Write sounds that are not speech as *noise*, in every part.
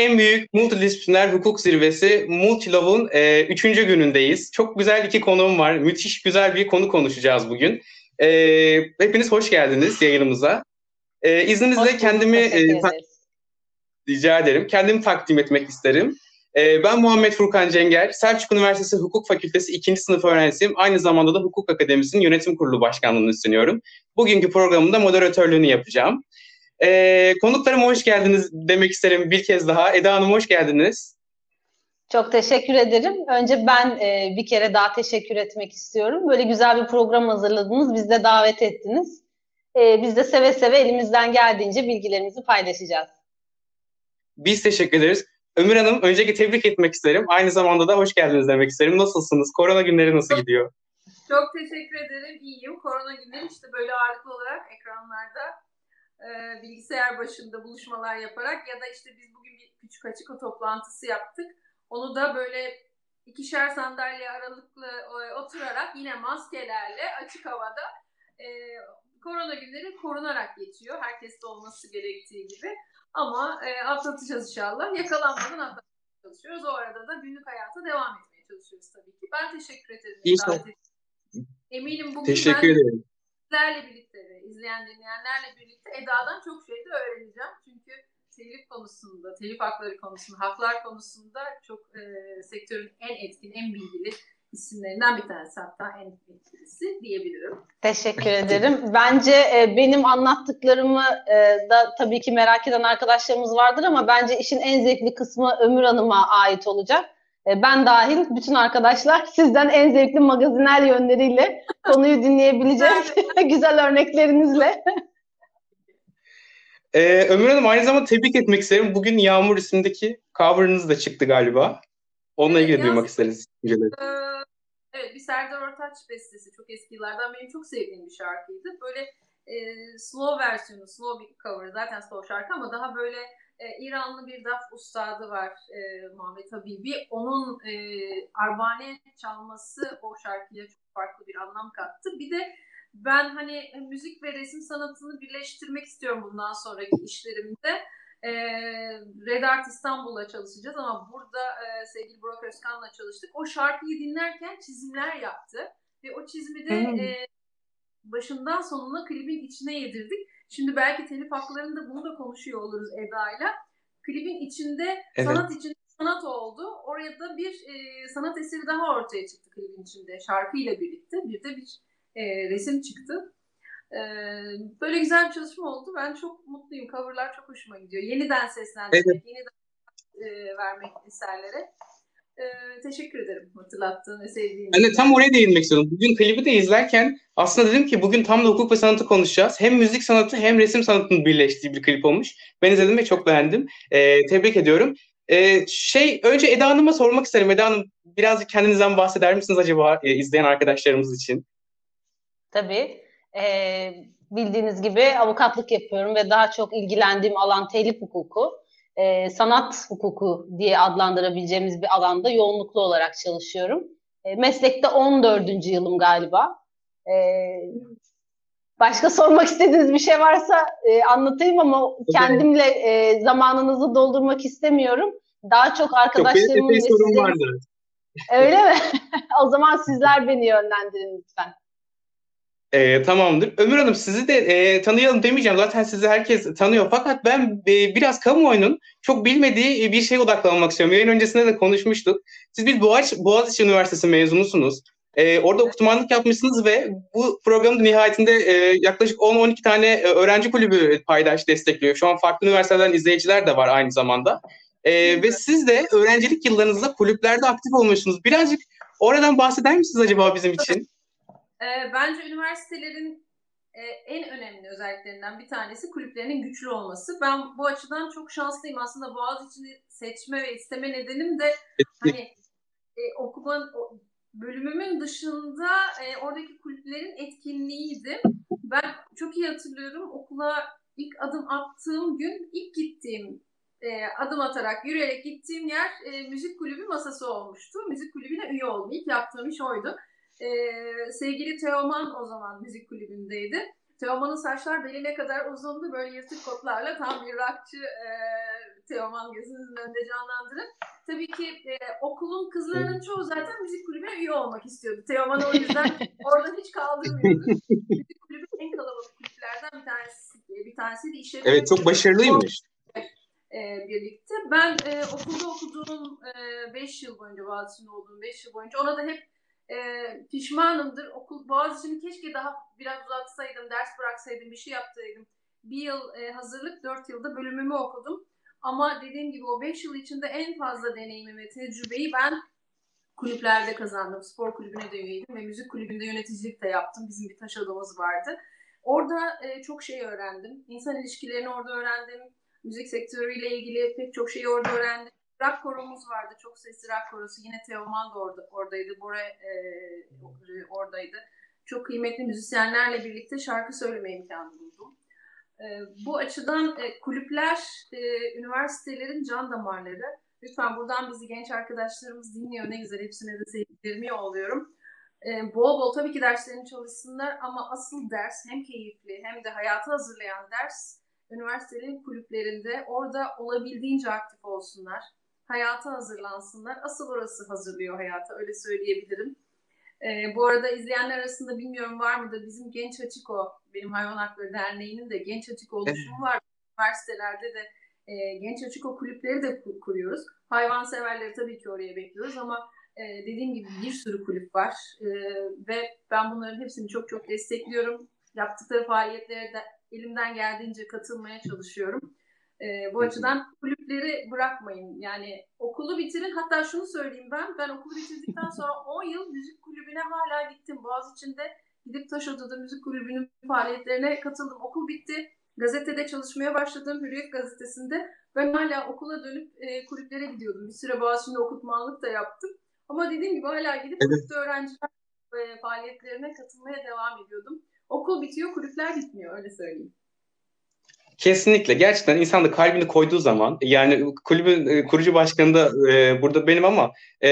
en büyük multidisipliner hukuk zirvesi Multilov'un e, üçüncü günündeyiz. Çok güzel iki konuğum var. Müthiş güzel bir konu konuşacağız bugün. E, hepiniz hoş geldiniz yayınımıza. E, izninizle hoş kendimi e, ta- rica ederim. Kendimi takdim etmek isterim. E, ben Muhammed Furkan Cenger, Selçuk Üniversitesi Hukuk Fakültesi 2. sınıf öğrencisiyim. Aynı zamanda da Hukuk Akademisi'nin yönetim kurulu başkanlığını üstleniyorum. Bugünkü programında moderatörlüğünü yapacağım. E, konuklarıma hoş geldiniz demek isterim bir kez daha. Eda Hanım hoş geldiniz. Çok teşekkür ederim. Önce ben e, bir kere daha teşekkür etmek istiyorum. Böyle güzel bir program hazırladınız, biz de davet ettiniz. E, biz de seve seve elimizden geldiğince bilgilerimizi paylaşacağız. Biz teşekkür ederiz. Ömür Hanım öncelikle tebrik etmek isterim. Aynı zamanda da hoş geldiniz demek isterim. Nasılsınız? Korona günleri nasıl gidiyor? Çok teşekkür ederim. İyiyim. Korona günleri işte böyle ağırlıklı olarak ekranlarda e, bilgisayar başında buluşmalar yaparak ya da işte biz bugün bir küçük açık toplantısı yaptık. Onu da böyle ikişer sandalye aralıklı e, oturarak yine maskelerle açık havada e, korona günleri korunarak geçiyor. Herkeste olması gerektiği gibi. Ama e, atlatacağız inşallah. Yakalanmadan atlatmaya çalışıyoruz. O arada da günlük hayata devam etmeye çalışıyoruz tabii ki. Ben teşekkür ederim. İnşallah. Eminim bugün teşekkür ben ederim. Sizlerle birlikte ve izleyen dinleyenlerle birlikte Eda'dan çok şey de öğreneceğim. Çünkü telif konusunda, telif hakları konusunda, haklar konusunda çok e, sektörün en etkin, en bilgili isimlerinden bir tanesi hatta en etkilisi diyebilirim. Teşekkür ederim. Bence e, benim anlattıklarımı e, da tabii ki merak eden arkadaşlarımız vardır ama bence işin en zevkli kısmı Ömür Hanım'a ait olacak. E, ben dahil bütün arkadaşlar *laughs* sizden en zevkli magazinel yönleriyle konuyu dinleyebileceğiz. Güzel *laughs* örneklerinizle. Ee, *laughs* Ömür Hanım aynı zamanda tebrik etmek isterim. Bugün Yağmur isimdeki cover'ınız da çıktı galiba. Onunla Evet, ilgili yaz- duymak isteriz. Ee, evet bir Serdar Ortaç bestesi çok eski yıllardan benim çok sevdiğim bir şarkıydı. Böyle e, slow versiyonu, slow bir cover zaten slow şarkı ama daha böyle e, İranlı bir daf ustadı var e, Muhammed Habibi. Onun e, arbane çalması o şarkıya çok farklı bir anlam kattı. Bir de ben hani müzik ve resim sanatını birleştirmek istiyorum bundan sonraki işlerimde. E, Red Art İstanbul'la çalışacağız ama burada e, sevgili Burak Özkan'la çalıştık. O şarkıyı dinlerken çizimler yaptı ve o çizimi de Hmm. e, başından sonuna klibin içine yedirdik. Şimdi belki telif haklarında bunu da konuşuyor oluruz Eda'yla. Klibin içinde Evet. sanat içinde sanat oldu. Oraya da bir e, sanat eseri daha ortaya çıktı klibin içinde şarkıyla birlikte. Bir de bir e, resim çıktı. E, böyle güzel bir çalışma oldu. Ben çok mutluyum. Coverlar çok hoşuma gidiyor. Yeniden seslendirmek, yeniden e, vermek eserlere. E, teşekkür ederim hatırlattığın ve sevdiğin Ben de tam oraya değinmek istiyorum. Bugün klibi de izlerken aslında dedim ki bugün tam da hukuk ve sanatı konuşacağız. Hem müzik sanatı hem resim sanatının birleştiği bir klip olmuş. Ben izledim ve çok beğendim. Ee, tebrik ediyorum. Ee, şey önce Eda Hanım'a sormak isterim. Eda Hanım birazcık kendinizden bahseder misiniz acaba e, izleyen arkadaşlarımız için? Tabii. Ee, bildiğiniz gibi avukatlık yapıyorum ve daha çok ilgilendiğim alan telif hukuku. Ee, sanat hukuku diye adlandırabileceğimiz bir alanda yoğunluklu olarak çalışıyorum. Ee, meslekte 14. yılım galiba. Ee, başka sormak istediğiniz bir şey varsa e, anlatayım ama kendimle e, zamanınızı doldurmak istemiyorum. Daha çok arkadaşlarımın ve sizin... Öyle mi? *laughs* o zaman sizler beni yönlendirin lütfen. Ee, tamamdır. Ömür Hanım sizi de e, tanıyalım demeyeceğim. Zaten sizi herkes tanıyor. Fakat ben e, biraz kamuoyunun çok bilmediği e, bir şeye odaklanmak istiyorum. Yayın öncesinde de konuşmuştuk. Siz bir Boğaziçi, Boğaziçi Üniversitesi mezunusunuz. E, orada okutmanlık yapmışsınız ve bu programın nihayetinde e, yaklaşık 10-12 tane e, öğrenci kulübü paydaş destekliyor. Şu an farklı üniversitelerden izleyiciler de var aynı zamanda. E, ve siz de öğrencilik yıllarınızda kulüplerde aktif olmuşsunuz. Birazcık oradan bahseder misiniz acaba bizim için? E, bence üniversitelerin e, en önemli özelliklerinden bir tanesi kulüplerinin güçlü olması. Ben bu açıdan çok şanslıyım. Aslında Boğaziçi'ni seçme ve isteme nedenim de hani e, okuman o, bölümümün dışında e, oradaki kulüplerin etkinliğiydi. Ben çok iyi hatırlıyorum okula ilk adım attığım gün ilk gittiğim e, adım atarak yürüyerek gittiğim yer e, müzik kulübü masası olmuştu. Müzik kulübüne üye oldum. İlk yaptığım iş oydu. Ee, sevgili Teoman o zaman müzik kulübündeydi. Teoman'ın saçlar beline kadar uzundu. Böyle yırtık kotlarla tam bir rockçı e, Teoman gözünüzün önünde canlandırın. Tabii ki e, okulun kızlarının çoğu zaten müzik kulübüne üye olmak istiyordu. Teoman o yüzden *laughs* orada hiç kaldırmıyordu. müzik kulübü en kalabalık kulüplerden bir tanesi. Bir tanesi de işletme. Evet çok başarılıymış. E, birlikte. Ben e, okulda okuduğum 5 e, yıl boyunca Boğaziçi'nde olduğum 5 yıl boyunca ona da hep e, pişmanımdır. Okul Boğaziçi'ni keşke daha biraz uzatsaydım, ders bıraksaydım, bir şey yapsaydım. Bir yıl e, hazırlık, dört yılda bölümümü okudum. Ama dediğim gibi o beş yıl içinde en fazla deneyimi ve tecrübeyi ben kulüplerde kazandım. Spor kulübüne de üyeydim ve müzik kulübünde yöneticilik de yaptım. Bizim bir taş odamız vardı. Orada e, çok şey öğrendim. İnsan ilişkilerini orada öğrendim. Müzik sektörüyle ilgili pek çok şeyi orada öğrendim. Rock koromuz vardı. Çok sesli rock korosu. Yine Teoman da orada, oradaydı. Bora e, oradaydı. Çok kıymetli müzisyenlerle birlikte şarkı söyleme imkanı buldum. E, bu açıdan e, kulüpler, e, üniversitelerin can damarları. Lütfen buradan bizi genç arkadaşlarımız dinliyor. Ne güzel hepsine de sevgilerimi yolluyorum. E, bol bol tabii ki derslerini çalışsınlar ama asıl ders hem keyifli hem de hayata hazırlayan ders üniversitelerin kulüplerinde orada olabildiğince aktif olsunlar hayata hazırlansınlar. Asıl orası hazırlıyor hayata öyle söyleyebilirim. E, bu arada izleyenler arasında bilmiyorum var mı da bizim Genç Açıko, benim Hayvan Hakları Derneği'nin de Genç Açık oluşumu var. Üniversitelerde de e, Genç Açıko kulüpleri de kuruyoruz. Hayvan severleri tabii ki oraya bekliyoruz ama e, dediğim gibi bir sürü kulüp var e, ve ben bunların hepsini çok çok destekliyorum. Yaptıkları faaliyetlere de elimden geldiğince katılmaya çalışıyorum. E, bu açıdan kulüpleri bırakmayın. Yani okulu bitirin. Hatta şunu söyleyeyim ben. Ben okulu bitirdikten sonra *laughs* 10 yıl müzik kulübüne hala gittim. Boğaziçi'nde gidip Taşoda'da müzik kulübünün faaliyetlerine katıldım. Okul bitti. Gazetede çalışmaya başladım. Hürriyet gazetesinde. Ben hala okula dönüp e, kulüplere gidiyordum. Bir süre Boğaziçi'nde okutmanlık da yaptım. Ama dediğim gibi hala gidip evet. öğrenciler e, faaliyetlerine katılmaya devam ediyordum. Okul bitiyor, kulüpler bitmiyor öyle söyleyeyim. Kesinlikle. Gerçekten insan da kalbini koyduğu zaman yani kulübün e, kurucu başkanı da e, burada benim ama e,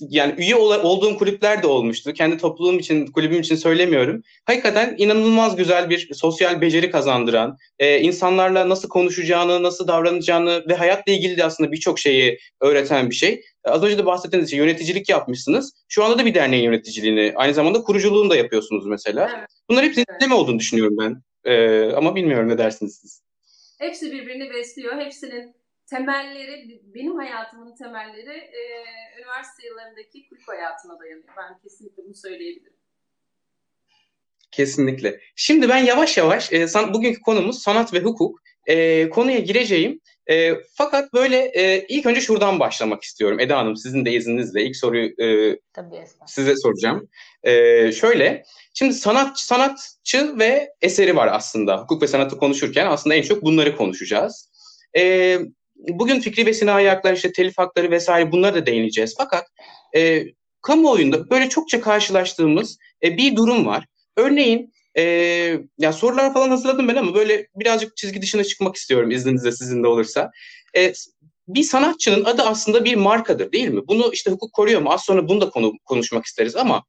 yani üye ol, olduğum kulüpler de olmuştu. Kendi topluluğum için, kulübüm için söylemiyorum. Hakikaten inanılmaz güzel bir sosyal beceri kazandıran, e, insanlarla nasıl konuşacağını, nasıl davranacağını ve hayatla ilgili de aslında birçok şeyi öğreten bir şey. Az önce de bahsettiğiniz için yöneticilik yapmışsınız. Şu anda da bir derneğin yöneticiliğini, aynı zamanda kuruculuğunu da yapıyorsunuz mesela. Bunlar hepsi evet. olduğunu düşünüyorum ben. Ee, ama bilmiyorum ne dersiniz siz. Hepsi birbirini besliyor. Hepsinin temelleri, benim hayatımın temelleri e, üniversite yıllarındaki kulüp hayatına dayanıyor. Ben kesinlikle bunu söyleyebilirim. Kesinlikle. Şimdi ben yavaş yavaş, e, san, bugünkü konumuz sanat ve hukuk. E, konuya gireceğim. E, fakat böyle e, ilk önce şuradan başlamak istiyorum. Eda Hanım sizin de izninizle ilk soruyu e, Tabii, size soracağım. E, şöyle, şimdi sanat, sanatçı ve eseri var aslında. Hukuk ve sanatı konuşurken aslında en çok bunları konuşacağız. E, bugün fikri ve sinayi haklar, işte telif hakları vesaire bunlara da değineceğiz. Fakat e, kamuoyunda böyle çokça karşılaştığımız e, bir durum var. Örneğin e, ya sorular falan hazırladım ben ama böyle birazcık çizgi dışına çıkmak istiyorum izninizle sizin de olursa. E, bir sanatçının adı aslında bir markadır değil mi? Bunu işte hukuk koruyor mu? Az sonra bunu da konu, konuşmak isteriz ama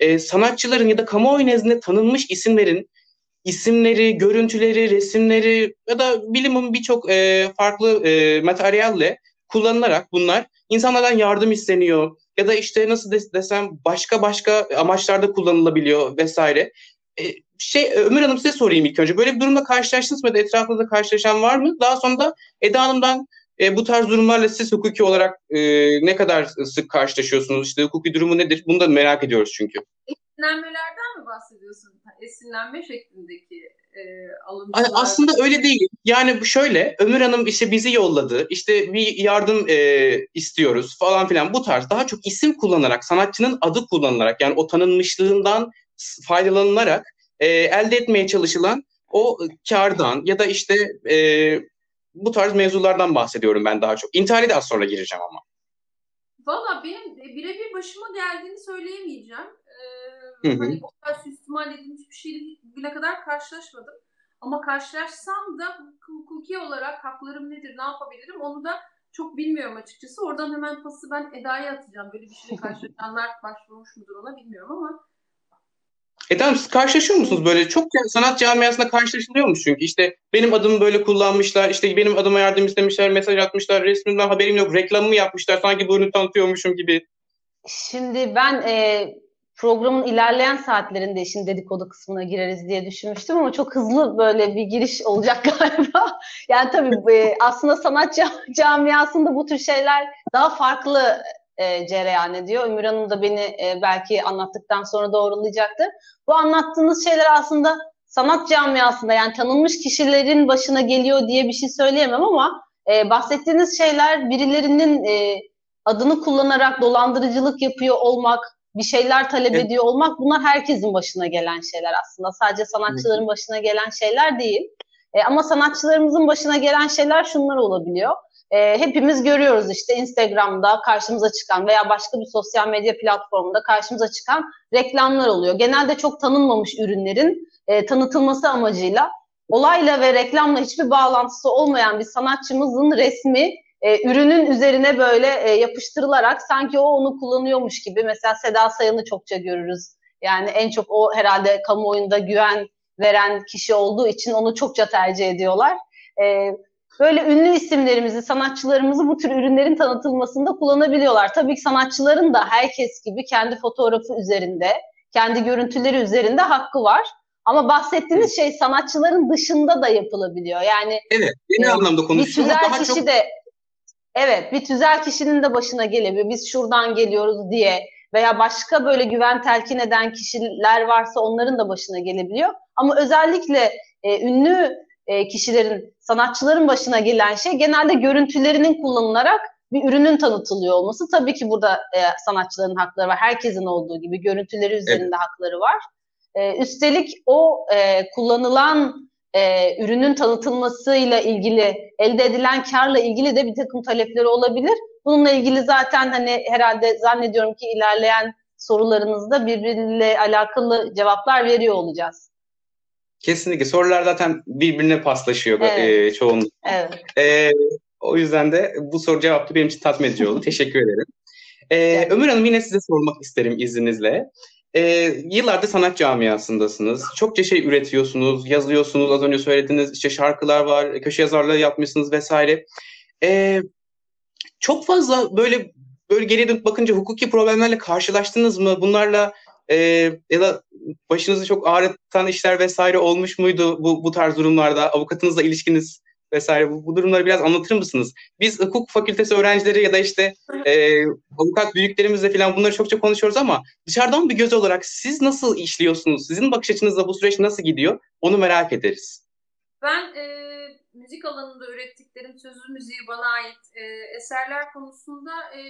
e, sanatçıların ya da kamuoyu nezdinde tanınmış isimlerin isimleri, görüntüleri, resimleri ya da bilimin birçok e, farklı e, materyalle kullanılarak bunlar insanlardan yardım isteniyor ya da işte nasıl desem başka başka amaçlarda kullanılabiliyor vesaire. E, şey Ömür Hanım size sorayım ilk önce. Böyle bir durumda karşılaştınız mı ya da etrafınızda karşılaşan var mı? Daha sonra da Eda Hanım'dan e, bu tarz durumlarla siz hukuki olarak e, ne kadar sık karşılaşıyorsunuz? İşte hukuki durumu nedir? Bunu da merak ediyoruz çünkü. Esinlenmelerden mi bahsediyorsun? Esinlenme şeklindeki e, alıntılar. Aslında öyle değil. Yani şöyle Ömür Hanım işte bizi yolladı. İşte bir yardım e, istiyoruz falan filan. Bu tarz daha çok isim kullanarak, sanatçının adı kullanılarak yani o tanınmışlığından faydalanılarak e, elde etmeye çalışılan o kardan ya da işte e, bu tarz mevzulardan bahsediyorum ben daha çok. İntihali de az sonra gireceğim ama. Valla benim birebir başıma geldiğini söyleyemeyeceğim. Ee, hı hı. Hani o kadar süstimal edilmiş bir şeyle bile kadar karşılaşmadım. Ama karşılaşsam da hukuki olarak haklarım nedir, ne yapabilirim onu da çok bilmiyorum açıkçası. Oradan hemen pası ben Eda'ya atacağım. Böyle bir şeyle karşılaşanlar başvurmuş mudur ona bilmiyorum ama E tamam siz karşılaşıyor musunuz böyle? Çok sanat camiasında karşılaşılıyormuş çünkü işte benim adımı böyle kullanmışlar, işte benim adıma yardım istemişler, mesaj atmışlar, resminden haberim yok, reklamımı yapmışlar, sanki bu ürünü tanıtıyormuşum gibi. Şimdi ben e, programın ilerleyen saatlerinde işin dedikodu kısmına gireriz diye düşünmüştüm ama çok hızlı böyle bir giriş olacak *laughs* galiba. yani tabii e, aslında sanat camiasında bu tür şeyler daha farklı e, cereyan ediyor. Ümür Hanım da beni e, belki anlattıktan sonra doğrulayacaktır. Bu anlattığınız şeyler aslında sanat camiasında yani tanınmış kişilerin başına geliyor diye bir şey söyleyemem ama e, bahsettiğiniz şeyler birilerinin e, adını kullanarak dolandırıcılık yapıyor olmak, bir şeyler talep evet. ediyor olmak bunlar herkesin başına gelen şeyler aslında. Sadece sanatçıların başına gelen şeyler değil. E, ama sanatçılarımızın başına gelen şeyler şunlar olabiliyor e, hepimiz görüyoruz işte Instagram'da karşımıza çıkan veya başka bir sosyal medya platformunda karşımıza çıkan reklamlar oluyor. Genelde çok tanınmamış ürünlerin e, tanıtılması amacıyla olayla ve reklamla hiçbir bağlantısı olmayan bir sanatçımızın resmi e, ürünün üzerine böyle e, yapıştırılarak sanki o onu kullanıyormuş gibi mesela Seda Sayan'ı çokça görürüz. Yani en çok o herhalde kamuoyunda güven veren kişi olduğu için onu çokça tercih ediyorlar. E, böyle ünlü isimlerimizi, sanatçılarımızı bu tür ürünlerin tanıtılmasında kullanabiliyorlar. Tabii ki sanatçıların da herkes gibi kendi fotoğrafı üzerinde, kendi görüntüleri üzerinde hakkı var. Ama bahsettiğiniz şey sanatçıların dışında da yapılabiliyor. Yani Evet, genel e, anlamda konuşuyoruz. Bir tüzel daha kişi çok... de Evet, bir tüzel kişinin de başına gelebiliyor. Biz şuradan geliyoruz diye veya başka böyle güven telkin eden kişiler varsa onların da başına gelebiliyor. Ama özellikle e, ünlü e, kişilerin, sanatçıların başına gelen şey genelde görüntülerinin kullanılarak bir ürünün tanıtılıyor olması. Tabii ki burada e, sanatçıların hakları var. Herkesin olduğu gibi görüntüleri üzerinde evet. hakları var. E, üstelik o e, kullanılan e, ürünün tanıtılmasıyla ilgili, elde edilen karla ilgili de bir takım talepleri olabilir. Bununla ilgili zaten hani herhalde zannediyorum ki ilerleyen sorularınızda birbiriyle alakalı cevaplar veriyor olacağız. Kesinlikle. Sorular zaten birbirine paslaşıyor evet. e, çoğunlukla. Evet. E, o yüzden de bu soru cevaplı benim için tatmin edici oldu. *laughs* Teşekkür ederim. E, evet. Ömür Hanım yine size sormak isterim izninizle. E, yıllardır sanat camiasındasınız. Çokça şey üretiyorsunuz, yazıyorsunuz. Az önce söylediğiniz işte şarkılar var, köşe yazarlığı yapmışsınız vesaire. E, çok fazla böyle böyle geriye dönüp bakınca hukuki problemlerle karşılaştınız mı? Bunlarla e, ya da başınızı çok ağrıtan işler vesaire olmuş muydu bu, bu tarz durumlarda? Avukatınızla ilişkiniz vesaire bu, bu durumları biraz anlatır mısınız? Biz hukuk fakültesi öğrencileri ya da işte e, avukat büyüklerimizle falan bunları çokça konuşuyoruz ama dışarıdan bir göz olarak siz nasıl işliyorsunuz? Sizin bakış açınızla bu süreç nasıl gidiyor? Onu merak ederiz. Ben e, müzik alanında ürettiklerim sözlü müziği bana ait e, eserler konusunda e,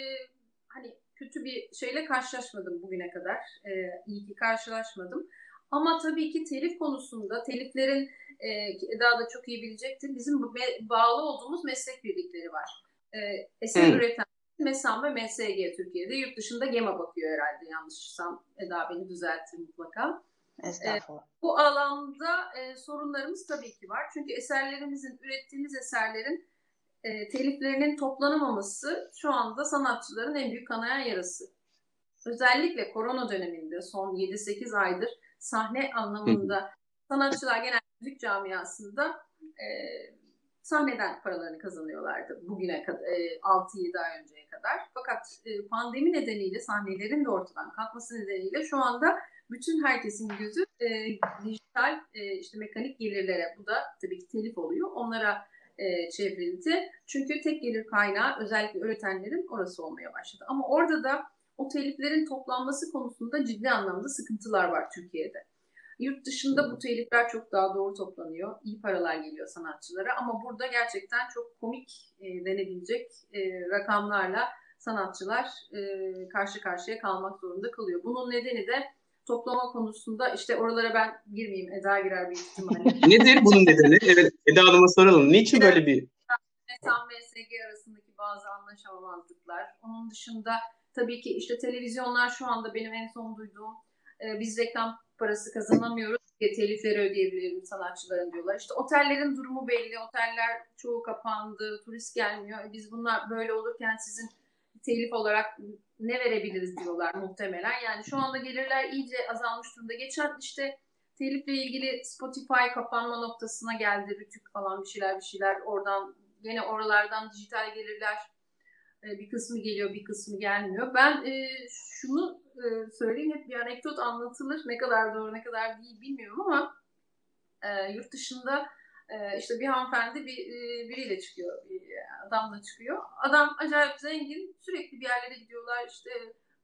hani kötü bir şeyle karşılaşmadım bugüne kadar. E, iyi ki karşılaşmadım. Ama tabii ki telif konusunda, teliflerin e, Eda da çok iyi bilecektir. Bizim bağlı olduğumuz meslek birlikleri var. E, eser hmm. üreten MESAM ve MSG Türkiye'de. Yurt dışında GEMA bakıyor herhalde yanlışsam. Eda beni düzeltir mutlaka. Estağfurullah. E, bu alanda e, sorunlarımız tabii ki var. Çünkü eserlerimizin, ürettiğimiz eserlerin e, teliflerinin toplanamaması şu anda sanatçıların en büyük kanayan yarası. Özellikle korona döneminde son 7-8 aydır sahne anlamında sanatçılar genel müzik camiasında e, sahneden paralarını kazanıyorlardı bugüne kadar e, 6-7 ay önceye kadar. Fakat e, pandemi nedeniyle sahnelerin de ortadan kalkması nedeniyle şu anda bütün herkesin gözü e, dijital e, işte mekanik gelirlere bu da tabii ki telif oluyor. Onlara e, çevrildi. Çünkü tek gelir kaynağı özellikle üretenlerin orası olmaya başladı. Ama orada da o teliflerin toplanması konusunda ciddi anlamda sıkıntılar var Türkiye'de. Yurt dışında bu telifler çok daha doğru toplanıyor. İyi paralar geliyor sanatçılara ama burada gerçekten çok komik e, denebilecek e, rakamlarla sanatçılar e, karşı karşıya kalmak zorunda kalıyor. Bunun nedeni de toplama konusunda işte oralara ben girmeyeyim. Eda girer bir ihtimalle. *laughs* Nedir bunun nedeni? Evet Eda Hanım'a soralım. Niçin böyle bir... MESAM ve SG arasındaki bazı anlaşamamazlıklar. Onun dışında tabii ki işte televizyonlar şu anda benim en son duyduğum e, biz reklam parası kazanamıyoruz diye telifleri ödeyebilirim sanatçıların diyorlar. İşte otellerin durumu belli. Oteller çoğu kapandı. Turist gelmiyor. Biz bunlar böyle olurken sizin telif olarak ne verebiliriz diyorlar muhtemelen. Yani şu anda gelirler iyice azalmış durumda. Geçen işte telifle ilgili Spotify kapanma noktasına geldi. Rütük falan bir şeyler bir şeyler oradan yine oralardan dijital gelirler e, bir kısmı geliyor bir kısmı gelmiyor. Ben e, şunu e, söyleyeyim hep bir anekdot anlatılır. Ne kadar doğru ne kadar değil bilmiyorum ama yurt dışında e, işte bir hanımefendi bir e, biriyle çıkıyor. Bir adamla çıkıyor. Adam acayip zengin. Sürekli bir yerlere gidiyorlar. İşte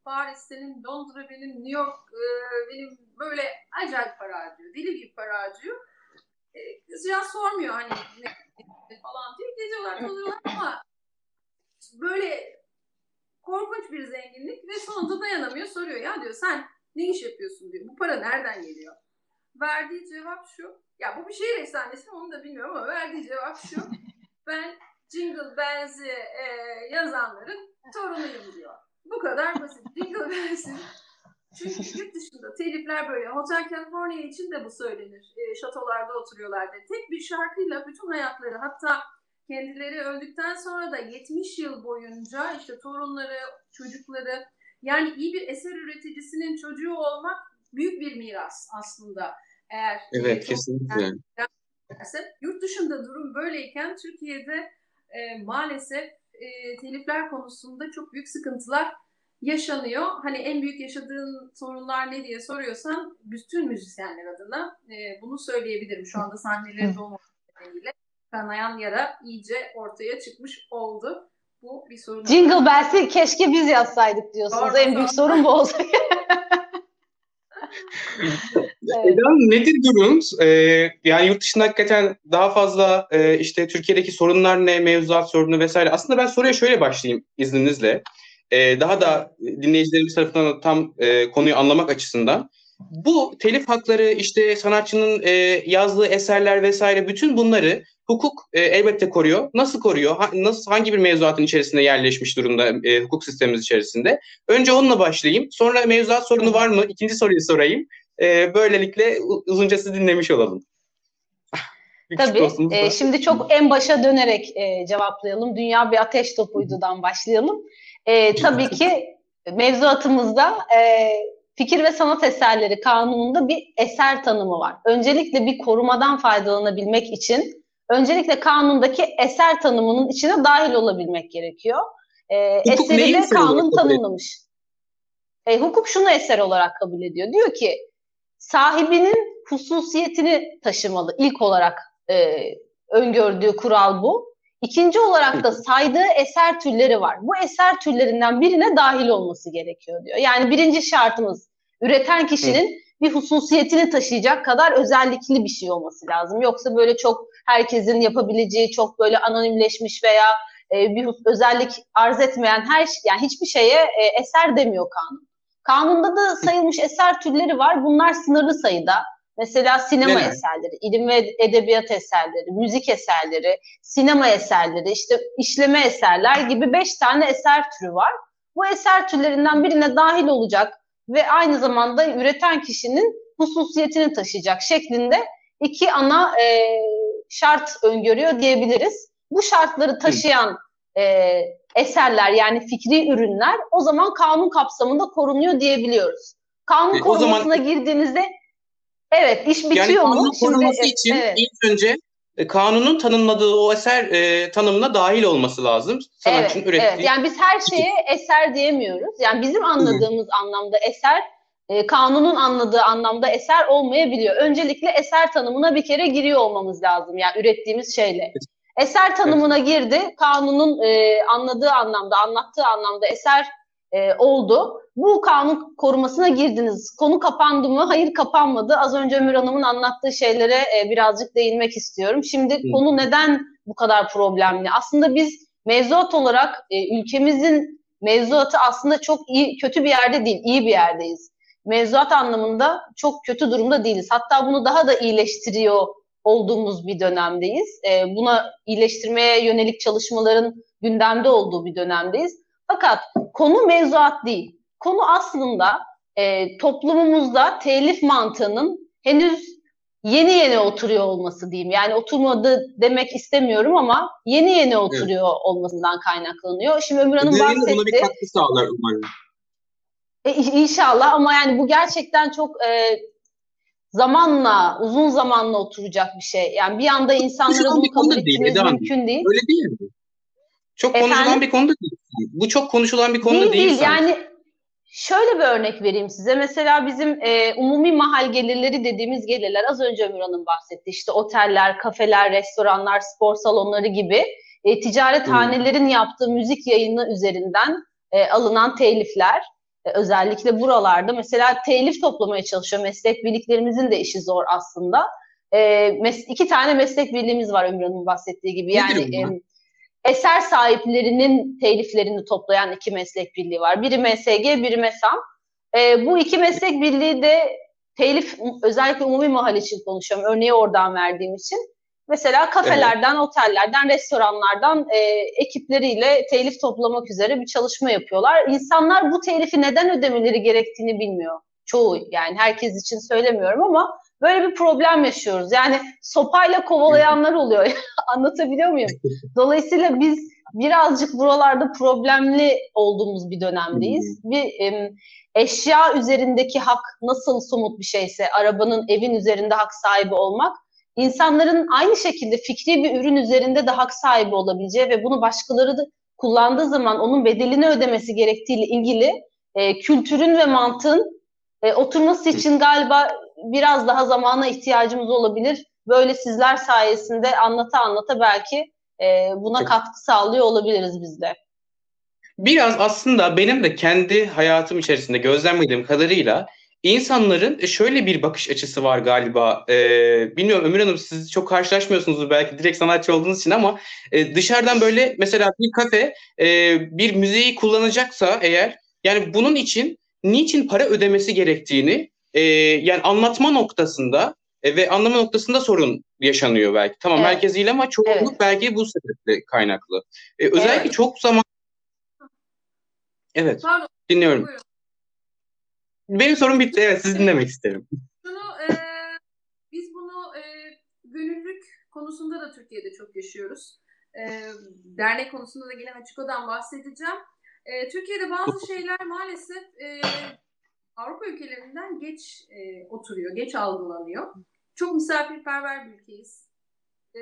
Paris senin, Londra benim, New York e, benim böyle acayip para harcıyor. Deli gibi para harcıyor. E, kızcağız sormuyor hani ne, falan diye. Geziyorlar, kalıyorlar ama böyle korkunç bir zenginlik ve sonunda dayanamıyor soruyor ya diyor sen ne iş yapıyorsun diyor. Bu para nereden geliyor? Verdiği cevap şu. Ya bu bir şehir efsanesi onu da bilmiyorum ama verdiği cevap şu. *laughs* Ben Jingle Bells'i e, yazanların torunuyum diyor. Bu kadar basit. Jingle Bells'in çünkü *laughs* yurt dışında telifler böyle. Hotel California için de bu söylenir. E, şatolarda oturuyorlar diye. Tek bir şarkıyla bütün hayatları hatta kendileri öldükten sonra da 70 yıl boyunca işte torunları, çocukları yani iyi bir eser üreticisinin çocuğu olmak büyük bir miras aslında. Eğer Evet, kesinlikle. Derse, yurt dışında durum böyleyken Türkiye'de e, maalesef e, telifler konusunda çok büyük sıkıntılar yaşanıyor. Hani en büyük yaşadığın sorunlar ne diye soruyorsan bütün müzisyenler adına e, bunu söyleyebilirim. Şu anda sahneleri olmaması nedeniyle kanayan yara iyice ortaya çıkmış oldu. Bu bir sorun. Jingle Bells'i keşke biz yazsaydık diyorsunuz. Doğru, en büyük sorun bu olsa. *laughs* evet. nedir durum? Ee, yani yurt dışında hakikaten daha fazla e, işte Türkiye'deki sorunlar ne, mevzuat sorunu vesaire. Aslında ben soruya şöyle başlayayım izninizle. Ee, daha da dinleyicilerimiz tarafından tam e, konuyu anlamak açısından. Bu telif hakları işte sanatçının e, yazdığı eserler vesaire bütün bunları hukuk e, elbette koruyor. Nasıl koruyor? Ha, nasıl hangi bir mevzuatın içerisinde yerleşmiş durumda e, hukuk sistemimiz içerisinde? Önce onunla başlayayım. Sonra mevzuat sorunu var mı? İkinci soruyu sorayım. E, böylelikle uzunca sizi dinlemiş olalım. *laughs* Tabii. E, şimdi çok en başa dönerek e, cevaplayalım. Dünya bir ateş topuydudan başlayalım. E, tabii ki mevzuatımızda e, fikir ve sanat eserleri kanununda bir eser tanımı var. Öncelikle bir korumadan faydalanabilmek için öncelikle kanundaki eser tanımının içine dahil olabilmek gerekiyor. E, eseri de kanun tanımlamış. E, hukuk şunu eser olarak kabul ediyor. Diyor ki sahibinin hususiyetini taşımalı. İlk olarak e, öngördüğü kural bu. İkinci olarak da saydığı eser türleri var. Bu eser türlerinden birine dahil olması gerekiyor diyor. Yani birinci şartımız üreten kişinin bir hususiyetini taşıyacak kadar özellikli bir şey olması lazım. Yoksa böyle çok herkesin yapabileceği çok böyle anonimleşmiş veya e, bir özellik arz etmeyen her şey yani hiçbir şeye e, eser demiyor kanun. Kanunda da sayılmış eser türleri var. Bunlar sınırlı sayıda. Mesela sinema evet. eserleri, ilim ve edebiyat eserleri, müzik eserleri, sinema eserleri, işte işleme eserler gibi beş tane eser türü var. Bu eser türlerinden birine dahil olacak ve aynı zamanda üreten kişinin hususiyetini taşıyacak şeklinde iki ana e, şart öngörüyor diyebiliriz. Bu şartları taşıyan e, eserler yani fikri ürünler o zaman kanun kapsamında korunuyor diyebiliyoruz. Kanun e, korumasına zaman, girdiğinizde evet iş bitiyor yani mu? kanun koruması Şimdi, için evet. ilk önce e, kanunun tanımladığı o eser e, tanımına dahil olması lazım. Sanatçının evet, ürettiği. Evet. Yani biz her şeye eser diyemiyoruz. Yani bizim anladığımız Hı. anlamda eser e, kanunun anladığı anlamda eser olmayabiliyor. Öncelikle eser tanımına bir kere giriyor olmamız lazım. Yani ürettiğimiz şeyle. Eser tanımına evet. girdi. Kanunun e, anladığı anlamda, anlattığı anlamda eser e, oldu. Bu kanun korumasına girdiniz. Konu kapandı mı? Hayır kapanmadı. Az önce Ömür Hanım'ın anlattığı şeylere e, birazcık değinmek istiyorum. Şimdi Hı. konu neden bu kadar problemli? Aslında biz mevzuat olarak e, ülkemizin mevzuatı aslında çok iyi, kötü bir yerde değil, iyi bir yerdeyiz. Mevzuat anlamında çok kötü durumda değiliz. Hatta bunu daha da iyileştiriyor olduğumuz bir dönemdeyiz. E, buna iyileştirmeye yönelik çalışmaların gündemde olduğu bir dönemdeyiz. Fakat konu mevzuat değil. Konu aslında e, toplumumuzda telif mantığının henüz yeni yeni oturuyor olması diyeyim. Yani oturmadı demek istemiyorum ama yeni yeni oturuyor evet. olmasından kaynaklanıyor. Şimdi Ömür Hanım bahsetti. Buna bir katkı sağlar umarım. E, inşallah ama yani bu gerçekten çok e, zamanla, uzun zamanla oturacak bir şey. Yani bir anda insanlara bunu kabul etmemiz değil, mümkün değil. Öyle değil mi? Çok Efendim? konuşulan bir konu da değil. Bu çok konuşulan bir konu değil, değil, değil Yani şöyle bir örnek vereyim size. Mesela bizim e, umumi mahal gelirleri dediğimiz gelirler az önce Ömür Hanım bahsetti. İşte oteller, kafeler, restoranlar, spor salonları gibi e, ticaret hmm. hanelerin yaptığı müzik yayını üzerinden e, alınan telifler özellikle buralarda mesela telif toplamaya çalışıyor. Meslek birliklerimizin de işi zor aslında. E, mes- iki tane meslek birliğimiz var Ömür Hanım'ın bahsettiği gibi. Yani e, eser sahiplerinin teliflerini toplayan iki meslek birliği var. Biri MSG, biri MESAM. E, bu iki meslek birliği de telif özellikle umumi mahal için konuşuyorum. Örneği oradan verdiğim için. Mesela kafelerden, evet. otellerden, restoranlardan e, ekipleriyle telif toplamak üzere bir çalışma yapıyorlar. İnsanlar bu telifi neden ödemeleri gerektiğini bilmiyor. Çoğu yani herkes için söylemiyorum ama böyle bir problem yaşıyoruz. Yani sopayla kovalayanlar oluyor. *laughs* Anlatabiliyor muyum? *laughs* Dolayısıyla biz birazcık buralarda problemli olduğumuz bir dönemdeyiz. Bir e, eşya üzerindeki hak nasıl somut bir şeyse, arabanın evin üzerinde hak sahibi olmak insanların aynı şekilde fikri bir ürün üzerinde de hak sahibi olabileceği ve bunu başkaları da kullandığı zaman onun bedelini ödemesi gerektiğiyle ilgili e, kültürün ve mantığın e, oturması için galiba biraz daha zamana ihtiyacımız olabilir. Böyle sizler sayesinde anlata anlata belki e, buna katkı sağlıyor olabiliriz biz de. Biraz aslında benim de kendi hayatım içerisinde gözlemlediğim kadarıyla İnsanların e, şöyle bir bakış açısı var galiba. Ee, bilmiyorum Ömür Hanım siz çok karşılaşmıyorsunuz belki direkt sanatçı olduğunuz için ama e, dışarıdan böyle mesela bir kafe e, bir müzeyi kullanacaksa eğer yani bunun için niçin para ödemesi gerektiğini e, yani anlatma noktasında e, ve anlama noktasında sorun yaşanıyor belki. Tamam evet. herkes değil ama çoğunluk evet. belki bu sebeple kaynaklı. E, özellikle evet. çok zaman Evet. Pardon. Dinliyorum. Buyurun. Benim sorum bitti. Evet, sizi dinlemek isterim. Şunu, e, biz bunu e, gönüllülük konusunda da Türkiye'de çok yaşıyoruz. E, dernek konusunda da gelen açıkodan bahsedeceğim. E, Türkiye'de bazı şeyler maalesef e, Avrupa ülkelerinden geç e, oturuyor, geç algılanıyor. Çok misafirperver bir ülkeyiz. E,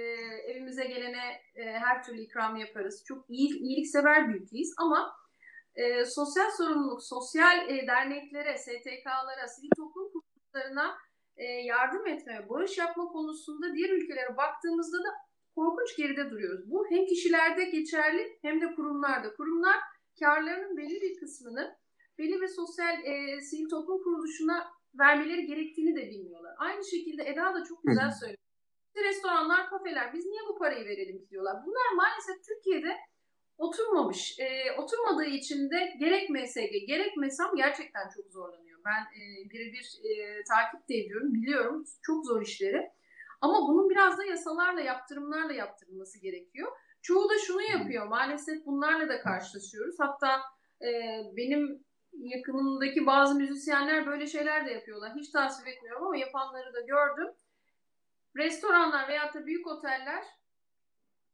evimize gelene e, her türlü ikram yaparız. Çok iyi, iyiliksever bir ülkeyiz ama e, sosyal sorumluluk, sosyal e, derneklere, STK'lara, sivil toplum kuruluşlarına e, yardım etme, bağış yapma konusunda diğer ülkelere baktığımızda da korkunç geride duruyoruz. Bu hem kişilerde geçerli hem de kurumlarda. Kurumlar karlarının belli bir kısmını belli bir sosyal e, sivil toplum kuruluşuna vermeleri gerektiğini de bilmiyorlar. Aynı şekilde Eda da çok güzel söyledi. Restoranlar, kafeler biz niye bu parayı verelim diyorlar. Bunlar maalesef Türkiye'de oturmamış. E, oturmadığı için de gerek MSG gerek MESAM gerçekten çok zorlanıyor. Ben e, birebir e, takip de ediyorum, biliyorum. Çok zor işleri. Ama bunun biraz da yasalarla, yaptırımlarla yaptırılması gerekiyor. Çoğu da şunu yapıyor. Maalesef bunlarla da karşılaşıyoruz. Hatta e, benim yakınımdaki bazı müzisyenler böyle şeyler de yapıyorlar. Hiç tasvip etmiyorum ama yapanları da gördüm. Restoranlar veya da büyük oteller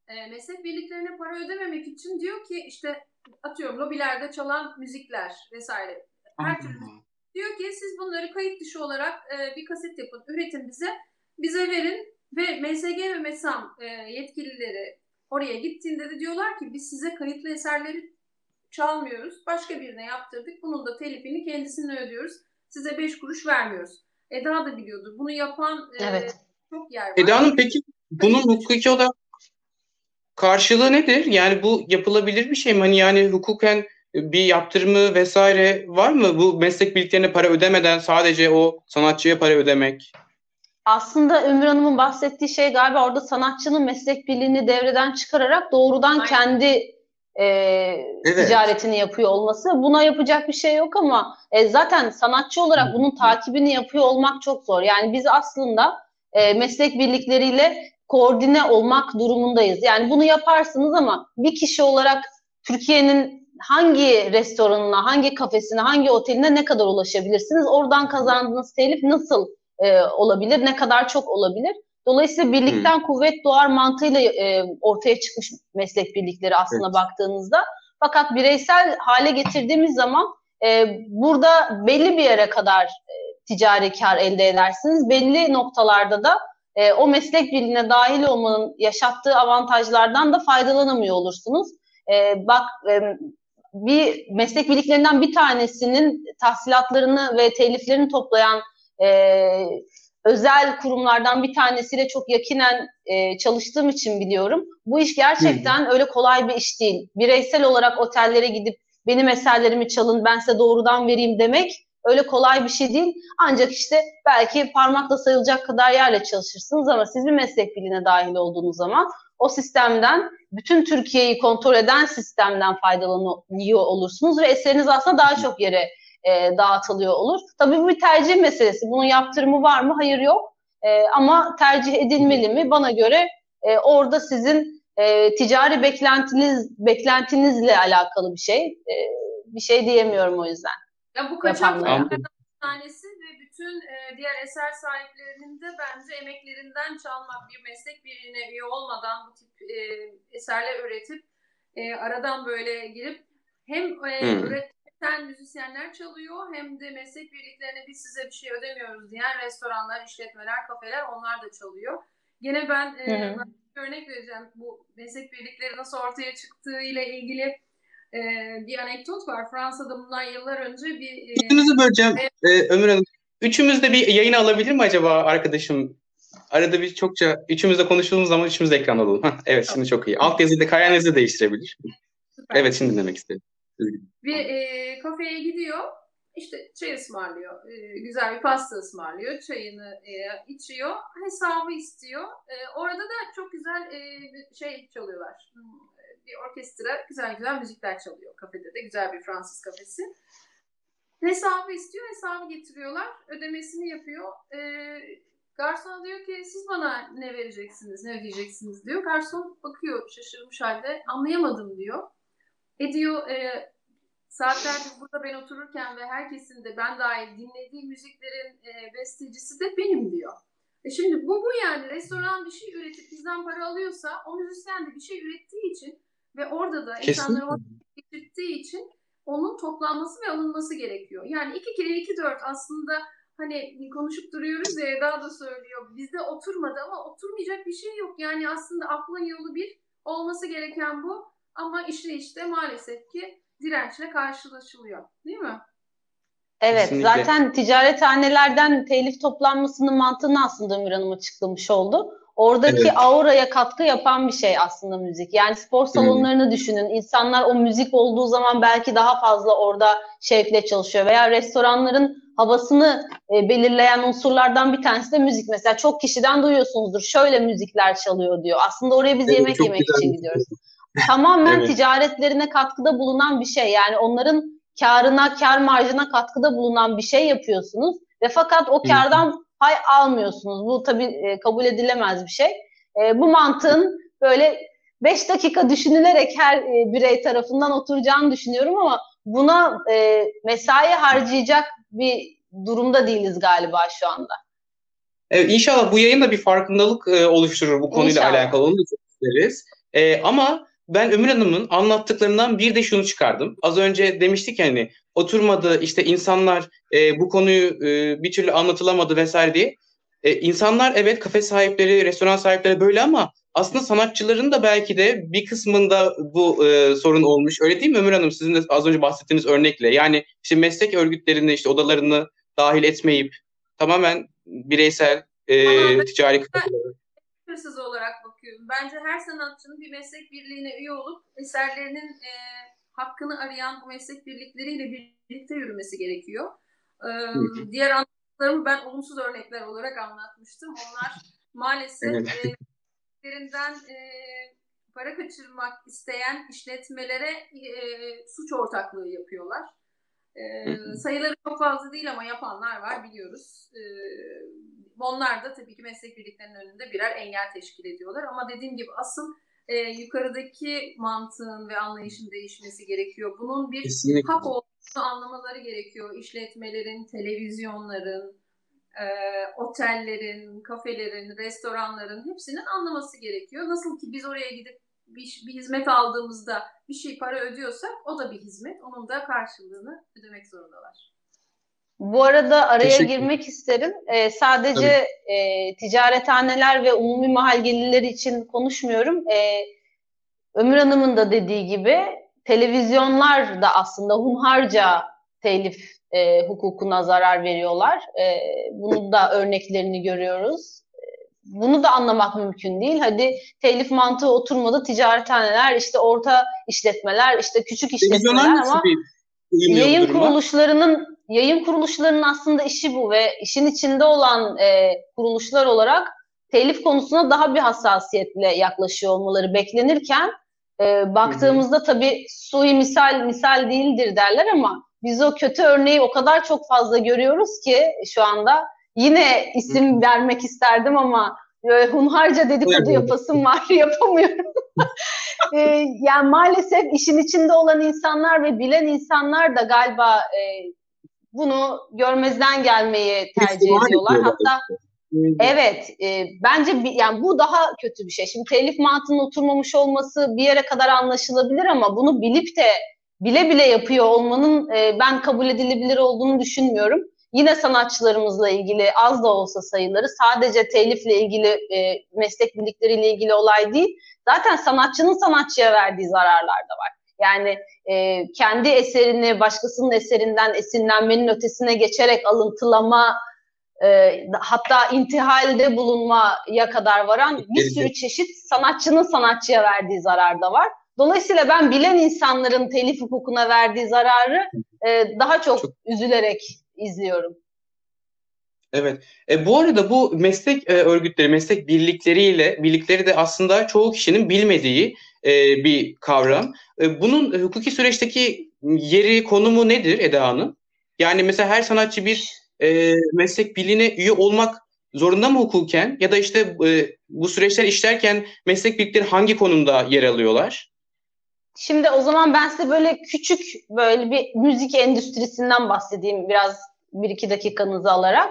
e, meslek birliklerine para ödememek için diyor ki işte atıyorum lobilerde çalan müzikler vesaire her türlü diyor ki siz bunları kayıt dışı olarak e, bir kaset yapın, üretin bize, bize verin ve MSG ve MESAM e, yetkilileri oraya gittiğinde de diyorlar ki biz size kayıtlı eserleri çalmıyoruz. Başka birine yaptırdık. Bunun da telifini kendisine ödüyoruz. Size beş kuruş vermiyoruz. Eda da biliyordur. Bunu yapan e, evet. çok yer var. Eda Hanım peki bunun hukuki olarak karşılığı nedir? Yani bu yapılabilir bir şey mi? Hani yani hukuken bir yaptırımı vesaire var mı? Bu meslek birliklerine para ödemeden sadece o sanatçıya para ödemek. Aslında Ömür Hanım'ın bahsettiği şey galiba orada sanatçının meslek birliğini devreden çıkararak doğrudan Aynen. kendi e, evet. ticaretini yapıyor olması. Buna yapacak bir şey yok ama e, zaten sanatçı olarak bunun takibini yapıyor olmak çok zor. Yani biz aslında e, meslek birlikleriyle koordine olmak durumundayız. Yani bunu yaparsınız ama bir kişi olarak Türkiye'nin hangi restoranına, hangi kafesine, hangi oteline ne kadar ulaşabilirsiniz? Oradan kazandığınız telif nasıl e, olabilir, ne kadar çok olabilir. Dolayısıyla birlikten hmm. kuvvet doğar mantığıyla e, ortaya çıkmış meslek birlikleri aslında evet. baktığınızda. Fakat bireysel hale getirdiğimiz zaman e, burada belli bir yere kadar e, ticari kar elde edersiniz. Belli noktalarda da e, o meslek birliğine dahil olmanın yaşattığı avantajlardan da faydalanamıyor olursunuz. E, bak e, bir meslek birliklerinden bir tanesinin tahsilatlarını ve teliflerini toplayan e, özel kurumlardan bir tanesiyle çok yakinen e, çalıştığım için biliyorum. Bu iş gerçekten Hı. öyle kolay bir iş değil. Bireysel olarak otellere gidip benim eserlerimi çalın ben size doğrudan vereyim demek öyle kolay bir şey değil. Ancak işte belki parmakla sayılacak kadar yerle çalışırsınız ama siz bir meslek birliğine dahil olduğunuz zaman o sistemden bütün Türkiye'yi kontrol eden sistemden faydalanıyor olursunuz ve eseriniz aslında daha çok yere e, dağıtılıyor olur. Tabii bu bir tercih meselesi. Bunun yaptırımı var mı? Hayır yok. E, ama tercih edilmeli mi? Bana göre e, orada sizin e, ticari beklentiniz beklentinizle alakalı bir şey. E, bir şey diyemiyorum o yüzden. Ya bu kaçak tanesi ve bütün e, diğer eser sahiplerinin de bence emeklerinden çalmak bir meslek birliğine üye olmadan bu tip e, eserler üretip e, aradan böyle girip hem e, hmm. üreten müzisyenler çalıyor hem de meslek birliklerine biz size bir şey ödemiyoruz diyen restoranlar, işletmeler, kafeler onlar da çalıyor. Gene ben e, örnek vereceğim bu meslek birlikleri nasıl ortaya çıktığı ile ilgili e, bir anekdot var. Fransa'da bundan yıllar önce bir... E, Üçünüzü böleceğim e, Ömür Hanım. Üçümüz de bir yayın alabilir mi acaba arkadaşım? Arada bir çokça üçümüz de konuştuğumuz zaman üçümüz de ekran alalım. Heh, evet şimdi çok iyi. Alt yazıyı da kayan yazı değiştirebilir. Süper. Evet şimdi dinlemek istedim. Bir e, kafeye gidiyor. İşte çay ısmarlıyor. E, güzel bir pasta ısmarlıyor. Çayını e, içiyor. Hesabı istiyor. E, orada da çok güzel e, şey çalıyorlar. Bir orkestra güzel güzel müzikler çalıyor kafede de. Güzel bir Fransız kafesi. Hesabı istiyor, hesabı getiriyorlar. Ödemesini yapıyor. Ee, garson diyor ki siz bana ne vereceksiniz, ne ödeyeceksiniz diyor. Garson bakıyor şaşırmış halde. Anlayamadım diyor. E diyor e, saatlerdir burada ben otururken ve herkesin de ben dahil dinlediği müziklerin e, bestecisi de benim diyor. E şimdi bu bu yani restoran bir şey üretip bizden para alıyorsa o müzisyen de bir şey ürettiği için ve orada da insanları orada getirttiği için onun toplanması ve alınması gerekiyor. Yani iki kere iki dört aslında hani konuşup duruyoruz ya Eda da söylüyor. Bizde oturmadı ama oturmayacak bir şey yok. Yani aslında aklın yolu bir olması gereken bu. Ama işte işte maalesef ki dirençle karşılaşılıyor. Değil mi? Evet Kesinlikle. zaten ticarethanelerden telif toplanmasının mantığını aslında Ömür Hanım açıklamış oldu. Oradaki evet. auraya katkı yapan bir şey aslında müzik. Yani spor salonlarını hmm. düşünün. İnsanlar o müzik olduğu zaman belki daha fazla orada şevkle çalışıyor. Veya restoranların havasını e, belirleyen unsurlardan bir tanesi de müzik. Mesela çok kişiden duyuyorsunuzdur. Şöyle müzikler çalıyor diyor. Aslında oraya biz evet, yemek yemek için gidiyoruz. *laughs* Tamamen evet. ticaretlerine katkıda bulunan bir şey. Yani onların karına, kar marjına katkıda bulunan bir şey yapıyorsunuz. Ve fakat o kardan pay almıyorsunuz. Bu tabii e, kabul edilemez bir şey. E, bu mantığın böyle 5 dakika düşünülerek her e, birey tarafından oturacağını düşünüyorum ama buna e, mesai harcayacak bir durumda değiliz galiba şu anda. Evet, inşallah bu yayın da bir farkındalık e, oluşturur bu konuyla inşallah. alakalı. Onu da çok isteriz. E, ama ben Ömür Hanım'ın anlattıklarından bir de şunu çıkardım. Az önce demiştik hani oturmadı işte insanlar e, bu konuyu e, bir türlü anlatılamadı vesaire diye. E, insanlar evet kafe sahipleri, restoran sahipleri böyle ama aslında sanatçıların da belki de bir kısmında bu e, sorun olmuş. Öyle değil mi Ömür Hanım? Sizin de az önce bahsettiğiniz örnekle. Yani işte meslek örgütlerinde işte odalarını dahil etmeyip tamamen bireysel e, ticari kafaları hırsız olarak bakıyorum. Bence her sanatçının bir meslek birliğine üye olup eserlerinin e, hakkını arayan bu meslek birlikleriyle birlikte yürümesi gerekiyor. E, diğer anlattıklarımı ben olumsuz örnekler olarak anlatmıştım. Onlar maalesef e, e, para kaçırmak isteyen işletmelere e, suç ortaklığı yapıyorlar. E, sayıları çok fazla değil ama yapanlar var biliyoruz. E, onlar da tabii ki meslek birliklerinin önünde birer engel teşkil ediyorlar. Ama dediğim gibi asıl e, yukarıdaki mantığın ve anlayışın değişmesi gerekiyor. Bunun bir Kesinlikle. hak olduğunu anlamaları gerekiyor. İşletmelerin, televizyonların, e, otellerin, kafelerin, restoranların hepsinin anlaması gerekiyor. Nasıl ki biz oraya gidip bir, bir hizmet aldığımızda bir şey para ödüyorsak o da bir hizmet. Onun da karşılığını ödemek zorundalar. Bu arada araya girmek isterim. Ee, sadece e, ticarethaneler ve umumi mahal gelirleri için konuşmuyorum. Ee, Ömür Hanım'ın da dediği gibi televizyonlar da aslında hunharca telif e, hukukuna zarar veriyorlar. E, bunun da örneklerini görüyoruz. Bunu da anlamak mümkün değil. Hadi telif mantığı oturmadı. Ticarethaneler, işte orta işletmeler, işte küçük işletmeler ama yayın kuruluşlarının yayın kuruluşlarının aslında işi bu ve işin içinde olan e, kuruluşlar olarak telif konusuna daha bir hassasiyetle yaklaşıyor olmaları beklenirken e, baktığımızda tabii sui misal misal değildir derler ama biz o kötü örneği o kadar çok fazla görüyoruz ki şu anda. Yine isim vermek isterdim ama böyle hunharca dedikodu yapasım var *laughs* yapamıyorum. e, yani maalesef işin içinde olan insanlar ve bilen insanlar da galiba e, bunu görmezden gelmeyi tercih ediyorlar. Hatta Evet, e, bence bir, yani bu daha kötü bir şey. Şimdi telif mantığının oturmamış olması bir yere kadar anlaşılabilir ama bunu bilip de bile bile yapıyor olmanın e, ben kabul edilebilir olduğunu düşünmüyorum. Yine sanatçılarımızla ilgili az da olsa sayıları sadece telifle ilgili e, meslek birlikleriyle ilgili olay değil. Zaten sanatçının sanatçıya verdiği zararlar da var. Yani e, kendi eserini başkasının eserinden esinlenmenin ötesine geçerek alıntılama e, hatta intihalde bulunmaya kadar varan bir sürü çeşit sanatçının sanatçıya verdiği zarar da var. Dolayısıyla ben bilen insanların telif hukukuna verdiği zararı e, daha çok, çok üzülerek izliyorum. Evet. E, bu arada bu meslek e, örgütleri, meslek birlikleriyle birlikleri de aslında çoğu kişinin bilmediği e, bir kavram. E, bunun hukuki süreçteki yeri, konumu nedir Eda Hanım? Yani mesela her sanatçı bir e, meslek birliğine üye olmak zorunda mı hukuken ya da işte e, bu süreçler işlerken meslek birlikleri hangi konumda yer alıyorlar? Şimdi o zaman ben size böyle küçük böyle bir müzik endüstrisinden bahsedeyim biraz bir iki dakikanızı alarak.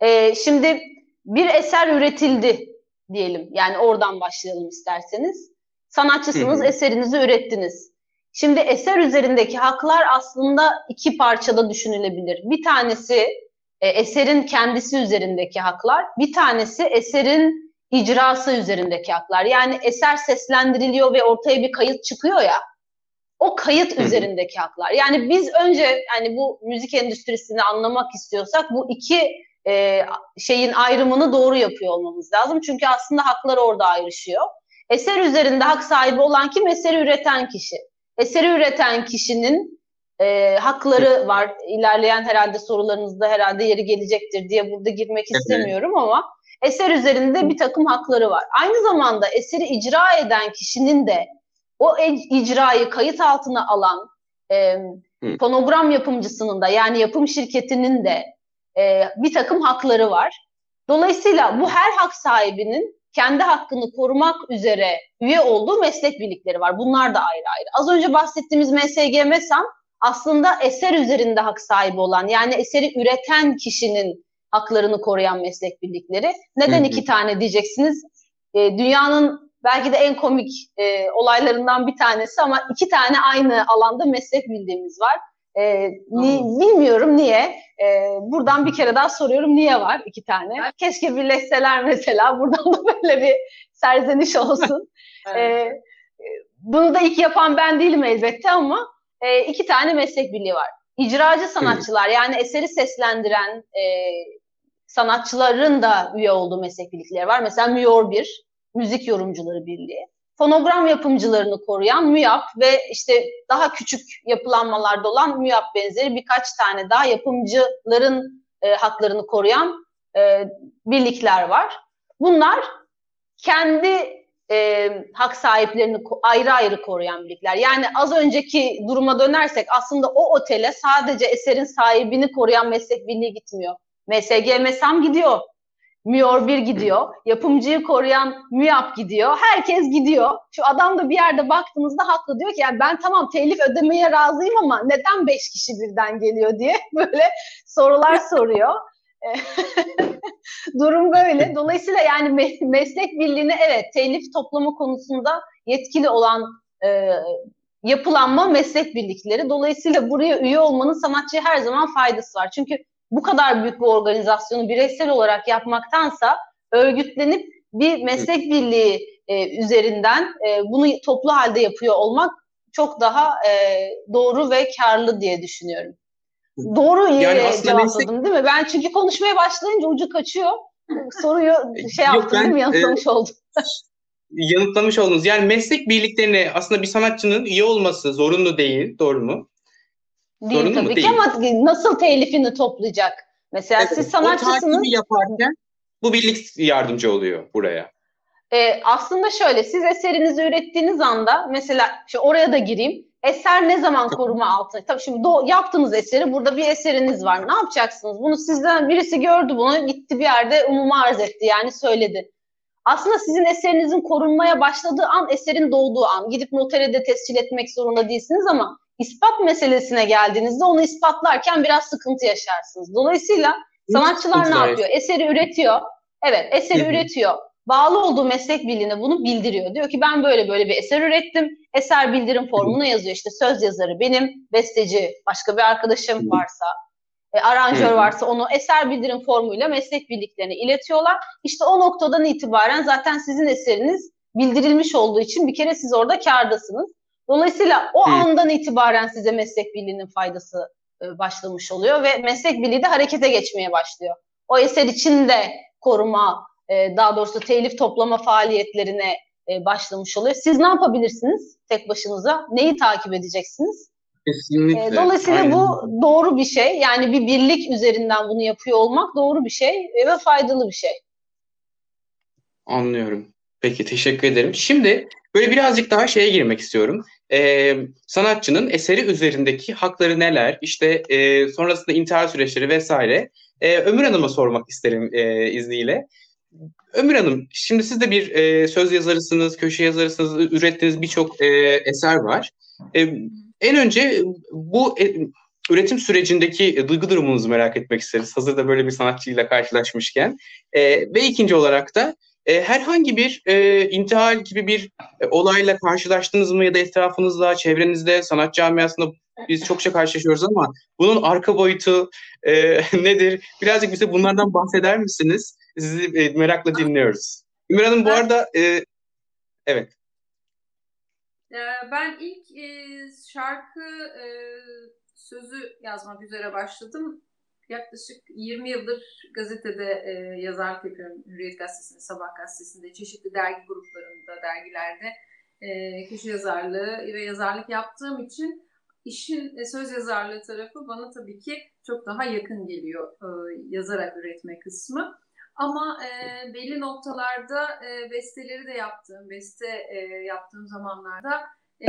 Ee, şimdi bir eser üretildi diyelim. Yani oradan başlayalım isterseniz. Sanatçısınız, eserinizi ürettiniz. Şimdi eser üzerindeki haklar aslında iki parçada düşünülebilir. Bir tanesi e, eserin kendisi üzerindeki haklar, bir tanesi eserin icrası üzerindeki haklar. Yani eser seslendiriliyor ve ortaya bir kayıt çıkıyor ya. O kayıt üzerindeki haklar. Yani biz önce hani bu müzik endüstrisini anlamak istiyorsak bu iki e, şeyin ayrımını doğru yapıyor olmamız lazım. Çünkü aslında haklar orada ayrışıyor. Eser üzerinde hak sahibi olan kim? Eseri üreten kişi. Eseri üreten kişinin e, hakları var. İlerleyen herhalde sorularınızda herhalde yeri gelecektir diye burada girmek istemiyorum ama eser üzerinde bir takım hakları var. Aynı zamanda eseri icra eden kişinin de o icrayı kayıt altına alan e, fonogram yapımcısının da yani yapım şirketinin de e, bir takım hakları var. Dolayısıyla bu her hak sahibinin kendi hakkını korumak üzere üye olduğu meslek birlikleri var. Bunlar da ayrı ayrı. Az önce bahsettiğimiz MSG MESAM aslında eser üzerinde hak sahibi olan yani eseri üreten kişinin haklarını koruyan meslek birlikleri. Neden iki tane diyeceksiniz? E, dünyanın belki de en komik e, olaylarından bir tanesi ama iki tane aynı alanda meslek bildiğimiz var. E, ni, bilmiyorum niye. E, buradan bir kere daha soruyorum niye var iki tane? Keşke birleşseler mesela. Buradan da *laughs* böyle bir serzeniş olsun. *laughs* e, bunu da ilk yapan ben değilim elbette ama e, iki tane meslek birliği var. İcracı sanatçılar yani eseri seslendiren e, sanatçıların da üye olduğu meslek birlikleri var. Mesela MÜYOR 1, Müzik Yorumcuları Birliği. Fonogram yapımcılarını koruyan MÜYAP ve işte daha küçük yapılanmalarda olan MÜYAP benzeri birkaç tane daha yapımcıların e, haklarını koruyan e, birlikler var. Bunlar kendi e, hak sahiplerini ayrı ayrı koruyan birlikler. Yani az önceki duruma dönersek aslında o otele sadece eserin sahibini koruyan meslek birliği gitmiyor. MSG MESAM gidiyor. MÜOR 1 gidiyor. Yapımcıyı koruyan MÜYAP gidiyor. Herkes gidiyor. Şu adam da bir yerde baktığınızda haklı diyor ki yani ben tamam telif ödemeye razıyım ama neden beş kişi birden geliyor diye *laughs* böyle sorular soruyor. *laughs* Durum böyle. Dolayısıyla yani me- meslek birliğine evet telif toplama konusunda yetkili olan e, yapılanma meslek birlikleri. Dolayısıyla buraya üye olmanın sanatçıya her zaman faydası var. Çünkü bu kadar büyük bir organizasyonu bireysel olarak yapmaktansa örgütlenip bir meslek birliği e, üzerinden e, bunu toplu halde yapıyor olmak çok daha e, doğru ve karlı diye düşünüyorum. Doğru yani cevapladım meslek... değil mi? Ben çünkü konuşmaya başlayınca ucu kaçıyor. Soruyu *laughs* şey Yok, yaptım ben, değil mi? Yanıtlamış e, oldum. yanıtlamış oldunuz. Yani meslek birliklerine aslında bir sanatçının üye olması zorunlu değil. Doğru mu? Değil zorunlu tabii mu? ki değil. ama nasıl telifini toplayacak? Mesela evet, siz sanatçısınız. O yaparken bu birlik yardımcı oluyor buraya. Ee, aslında şöyle siz eserinizi ürettiğiniz anda mesela işte oraya da gireyim. Eser ne zaman koruma altında? Tabii şimdi do- yaptığınız eseri burada bir eseriniz var. Ne yapacaksınız? Bunu sizden birisi gördü bunu gitti bir yerde umuma arz etti yani söyledi. Aslında sizin eserinizin korunmaya başladığı an eserin doğduğu an. Gidip noterede tescil etmek zorunda değilsiniz ama ispat meselesine geldiğinizde onu ispatlarken biraz sıkıntı yaşarsınız. Dolayısıyla sanatçılar ne yapıyor? Eseri üretiyor. Evet, eseri üretiyor bağlı olduğu meslek birliğine bunu bildiriyor. Diyor ki ben böyle böyle bir eser ürettim. Eser bildirim formunu yazıyor. İşte söz yazarı benim, besteci başka bir arkadaşım varsa, e, aranjör varsa onu eser bildirim formuyla meslek birliklerine iletiyorlar. İşte o noktadan itibaren zaten sizin eseriniz bildirilmiş olduğu için bir kere siz orada kardasınız. Dolayısıyla o andan itibaren size meslek birliğinin faydası e, başlamış oluyor ve meslek birliği de harekete geçmeye başlıyor. O eser için de koruma, e, daha doğrusu telif toplama faaliyetlerine e, başlamış oluyor. Siz ne yapabilirsiniz tek başınıza? Neyi takip edeceksiniz? Kesinlikle. Dolayısıyla Aynen. bu doğru bir şey. Yani bir birlik üzerinden bunu yapıyor olmak doğru bir şey ve faydalı bir şey. Anlıyorum. Peki teşekkür ederim. Şimdi böyle birazcık daha şeye girmek istiyorum. Ee, sanatçının eseri üzerindeki hakları neler? İşte e, sonrasında intihar süreçleri vesaire. Ee, Ömür Hanım'a sormak isterim e, izniyle. Ömür Hanım, şimdi siz de bir e, söz yazarısınız, köşe yazarısınız, ürettiğiniz birçok e, eser var. E, en önce bu e, üretim sürecindeki duygu durumunuzu merak etmek isteriz. Hazırda böyle bir sanatçıyla karşılaşmışken. E, ve ikinci olarak da e, herhangi bir e, intihal gibi bir e, olayla karşılaştınız mı ya da etrafınızda, çevrenizde, sanat camiasında biz çokça karşılaşıyoruz ama bunun arka boyutu e, *laughs* nedir? Birazcık bize bunlardan bahseder misiniz? Sizi e, merakla dinliyoruz. Ümür Hanım bu arada e, evet. Ben ilk şarkı sözü yazmak üzere başladım. Yaklaşık 20 yıldır gazetede yazarlık yapıyorum. Hürriyet Gazetesi'nde, Sabah Gazetesi'nde, çeşitli dergi gruplarında, dergilerde köşe yazarlığı ve yazarlık yaptığım için işin söz yazarlığı tarafı bana tabii ki çok daha yakın geliyor yazarak üretme kısmı. Ama e, belli noktalarda e, besteleri de yaptığım, beste e, yaptığım zamanlarda e,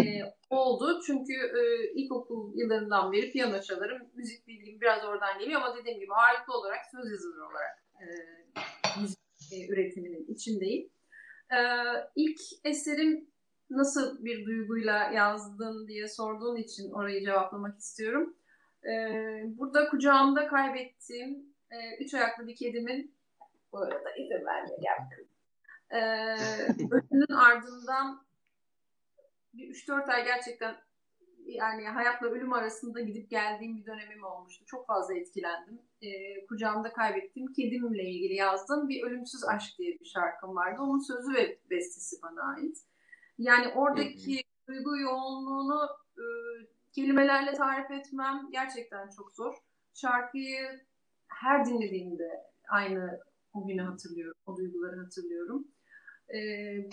oldu. Çünkü e, ilkokul yıllarından beri piyano çalarım. Müzik bilgim biraz oradan geliyor ama dediğim gibi ağırlıklı olarak söz yazarı olarak e, müzik e, üretiminin içindeyim. E, ilk eserim nasıl bir duyguyla yazdın diye sorduğun için orayı cevaplamak istiyorum. E, burada kucağımda kaybettiğim e, üç ayaklı bir kedimin bu arada izin vermeyeceğim. Ee, ölümünün ardından bir 3-4 ay gerçekten yani hayatla ölüm arasında gidip geldiğim bir dönemim olmuştu. Çok fazla etkilendim. Ee, kucağımda kaybettiğim kedimle ilgili yazdığım bir Ölümsüz Aşk diye bir şarkım vardı. Onun sözü ve bestesi bana ait. Yani oradaki duygu yoğunluğunu e, kelimelerle tarif etmem gerçekten çok zor. Şarkıyı her dinlediğimde aynı o günü hatırlıyorum, o duyguları hatırlıyorum. E,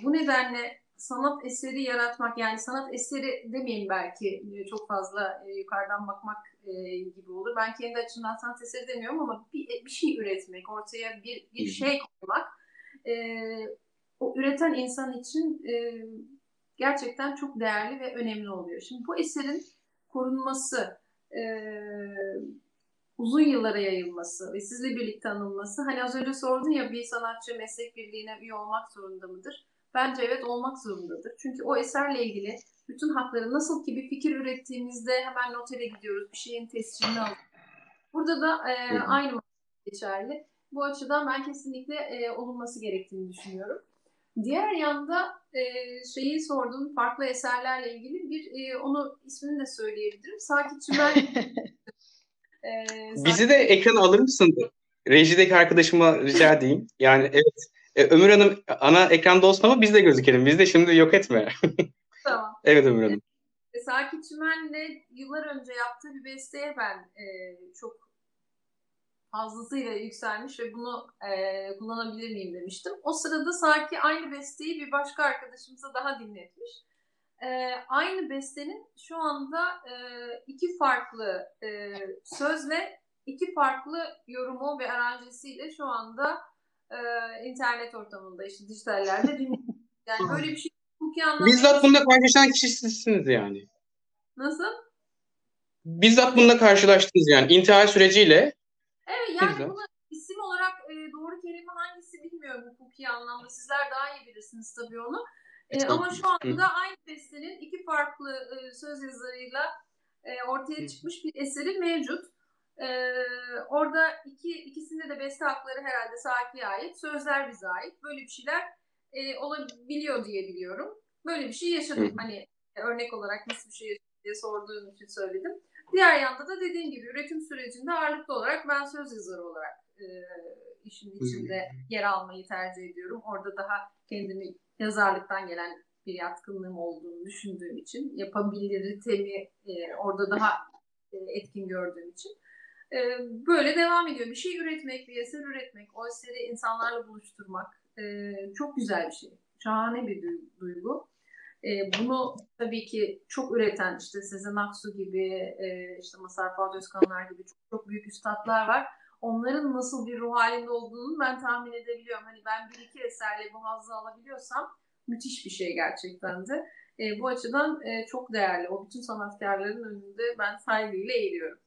bu nedenle sanat eseri yaratmak yani sanat eseri demeyin belki e, çok fazla e, yukarıdan bakmak e, gibi olur. Ben kendi açımdan sanat eseri demiyorum ama bir, bir şey üretmek, ortaya bir, bir şey koymak e, o üreten insan için e, gerçekten çok değerli ve önemli oluyor. Şimdi bu eserin korunması, e, uzun yıllara yayılması ve sizle birlikte anılması. Hani az önce sordun ya bir sanatçı meslek birliğine üye olmak zorunda mıdır? Bence evet olmak zorundadır. Çünkü o eserle ilgili bütün hakları nasıl ki bir fikir ürettiğimizde hemen notere gidiyoruz, bir şeyin tescilini alıyoruz. Burada da e, aynı geçerli. Bu açıdan ben kesinlikle e, olunması gerektiğini düşünüyorum. Diğer yanda e, şeyi sordum farklı eserlerle ilgili bir e, onu ismini de söyleyebilirim. Sakit Çimen. *laughs* e, Bizi de ekran alır mısın? Rejideki arkadaşıma rica edeyim. Yani evet e, Ömür Hanım ana ekranda olsun ama biz de gözükelim. Biz de şimdi yok etme. *laughs* Tamam. evet Ömür Hanım. E, Sakit Çimen'le yıllar önce yaptığı bir besteye ben e, çok fazlasıyla yükselmiş ve bunu e, kullanabilir miyim demiştim. O sırada Saki aynı besteyi bir başka arkadaşımıza daha dinletmiş. E, aynı bestenin şu anda e, iki farklı e, sözle iki farklı yorumu ve aranjesiyle şu anda e, internet ortamında işte dijitallerde dinliyoruz. Yani böyle bir şey hukuki anlamda... Bizzat bunda karşılaşan kişisiniz yani. Nasıl? Bizzat bununla karşılaştınız yani intihar süreciyle Evet yani bunu isim olarak e, doğru kelime hangisi bilmiyorum hukuki anlamda. Sizler daha iyi bilirsiniz tabii onu. E, ama şu anda aynı bestenin iki farklı e, söz yazarıyla e, ortaya çıkmış bir eseri mevcut. E, orada iki ikisinde de beste hakları herhalde Saki'ye ait. Sözler bize ait. Böyle bir şeyler e, olabiliyor diye biliyorum. Böyle bir şey yaşadım. Hani örnek olarak nasıl bir şey diye sorduğun için söyledim. Diğer yanda da dediğim gibi üretim sürecinde ağırlıklı olarak ben söz yazarı olarak e, işin içinde yer almayı tercih ediyorum. Orada daha kendimi yazarlıktan gelen bir yatkınlığım olduğunu düşündüğüm için yapabiliritemi e, orada daha e, etkin gördüğüm için e, böyle devam ediyor. Bir şey üretmek, bir eser üretmek, o eseri insanlarla buluşturmak e, çok güzel bir şey. Şahane bir duygu. E, bunu tabii ki çok üreten işte Sezen Aksu gibi, e, işte Masar Fuat Özkanlar gibi çok, çok büyük üstadlar var. Onların nasıl bir ruh halinde olduğunu ben tahmin edebiliyorum. Hani ben bir iki eserle bu hazzı alabiliyorsam müthiş bir şey gerçekten de. E, bu açıdan e, çok değerli. O bütün sanatkarların önünde ben saygıyla eğiliyorum.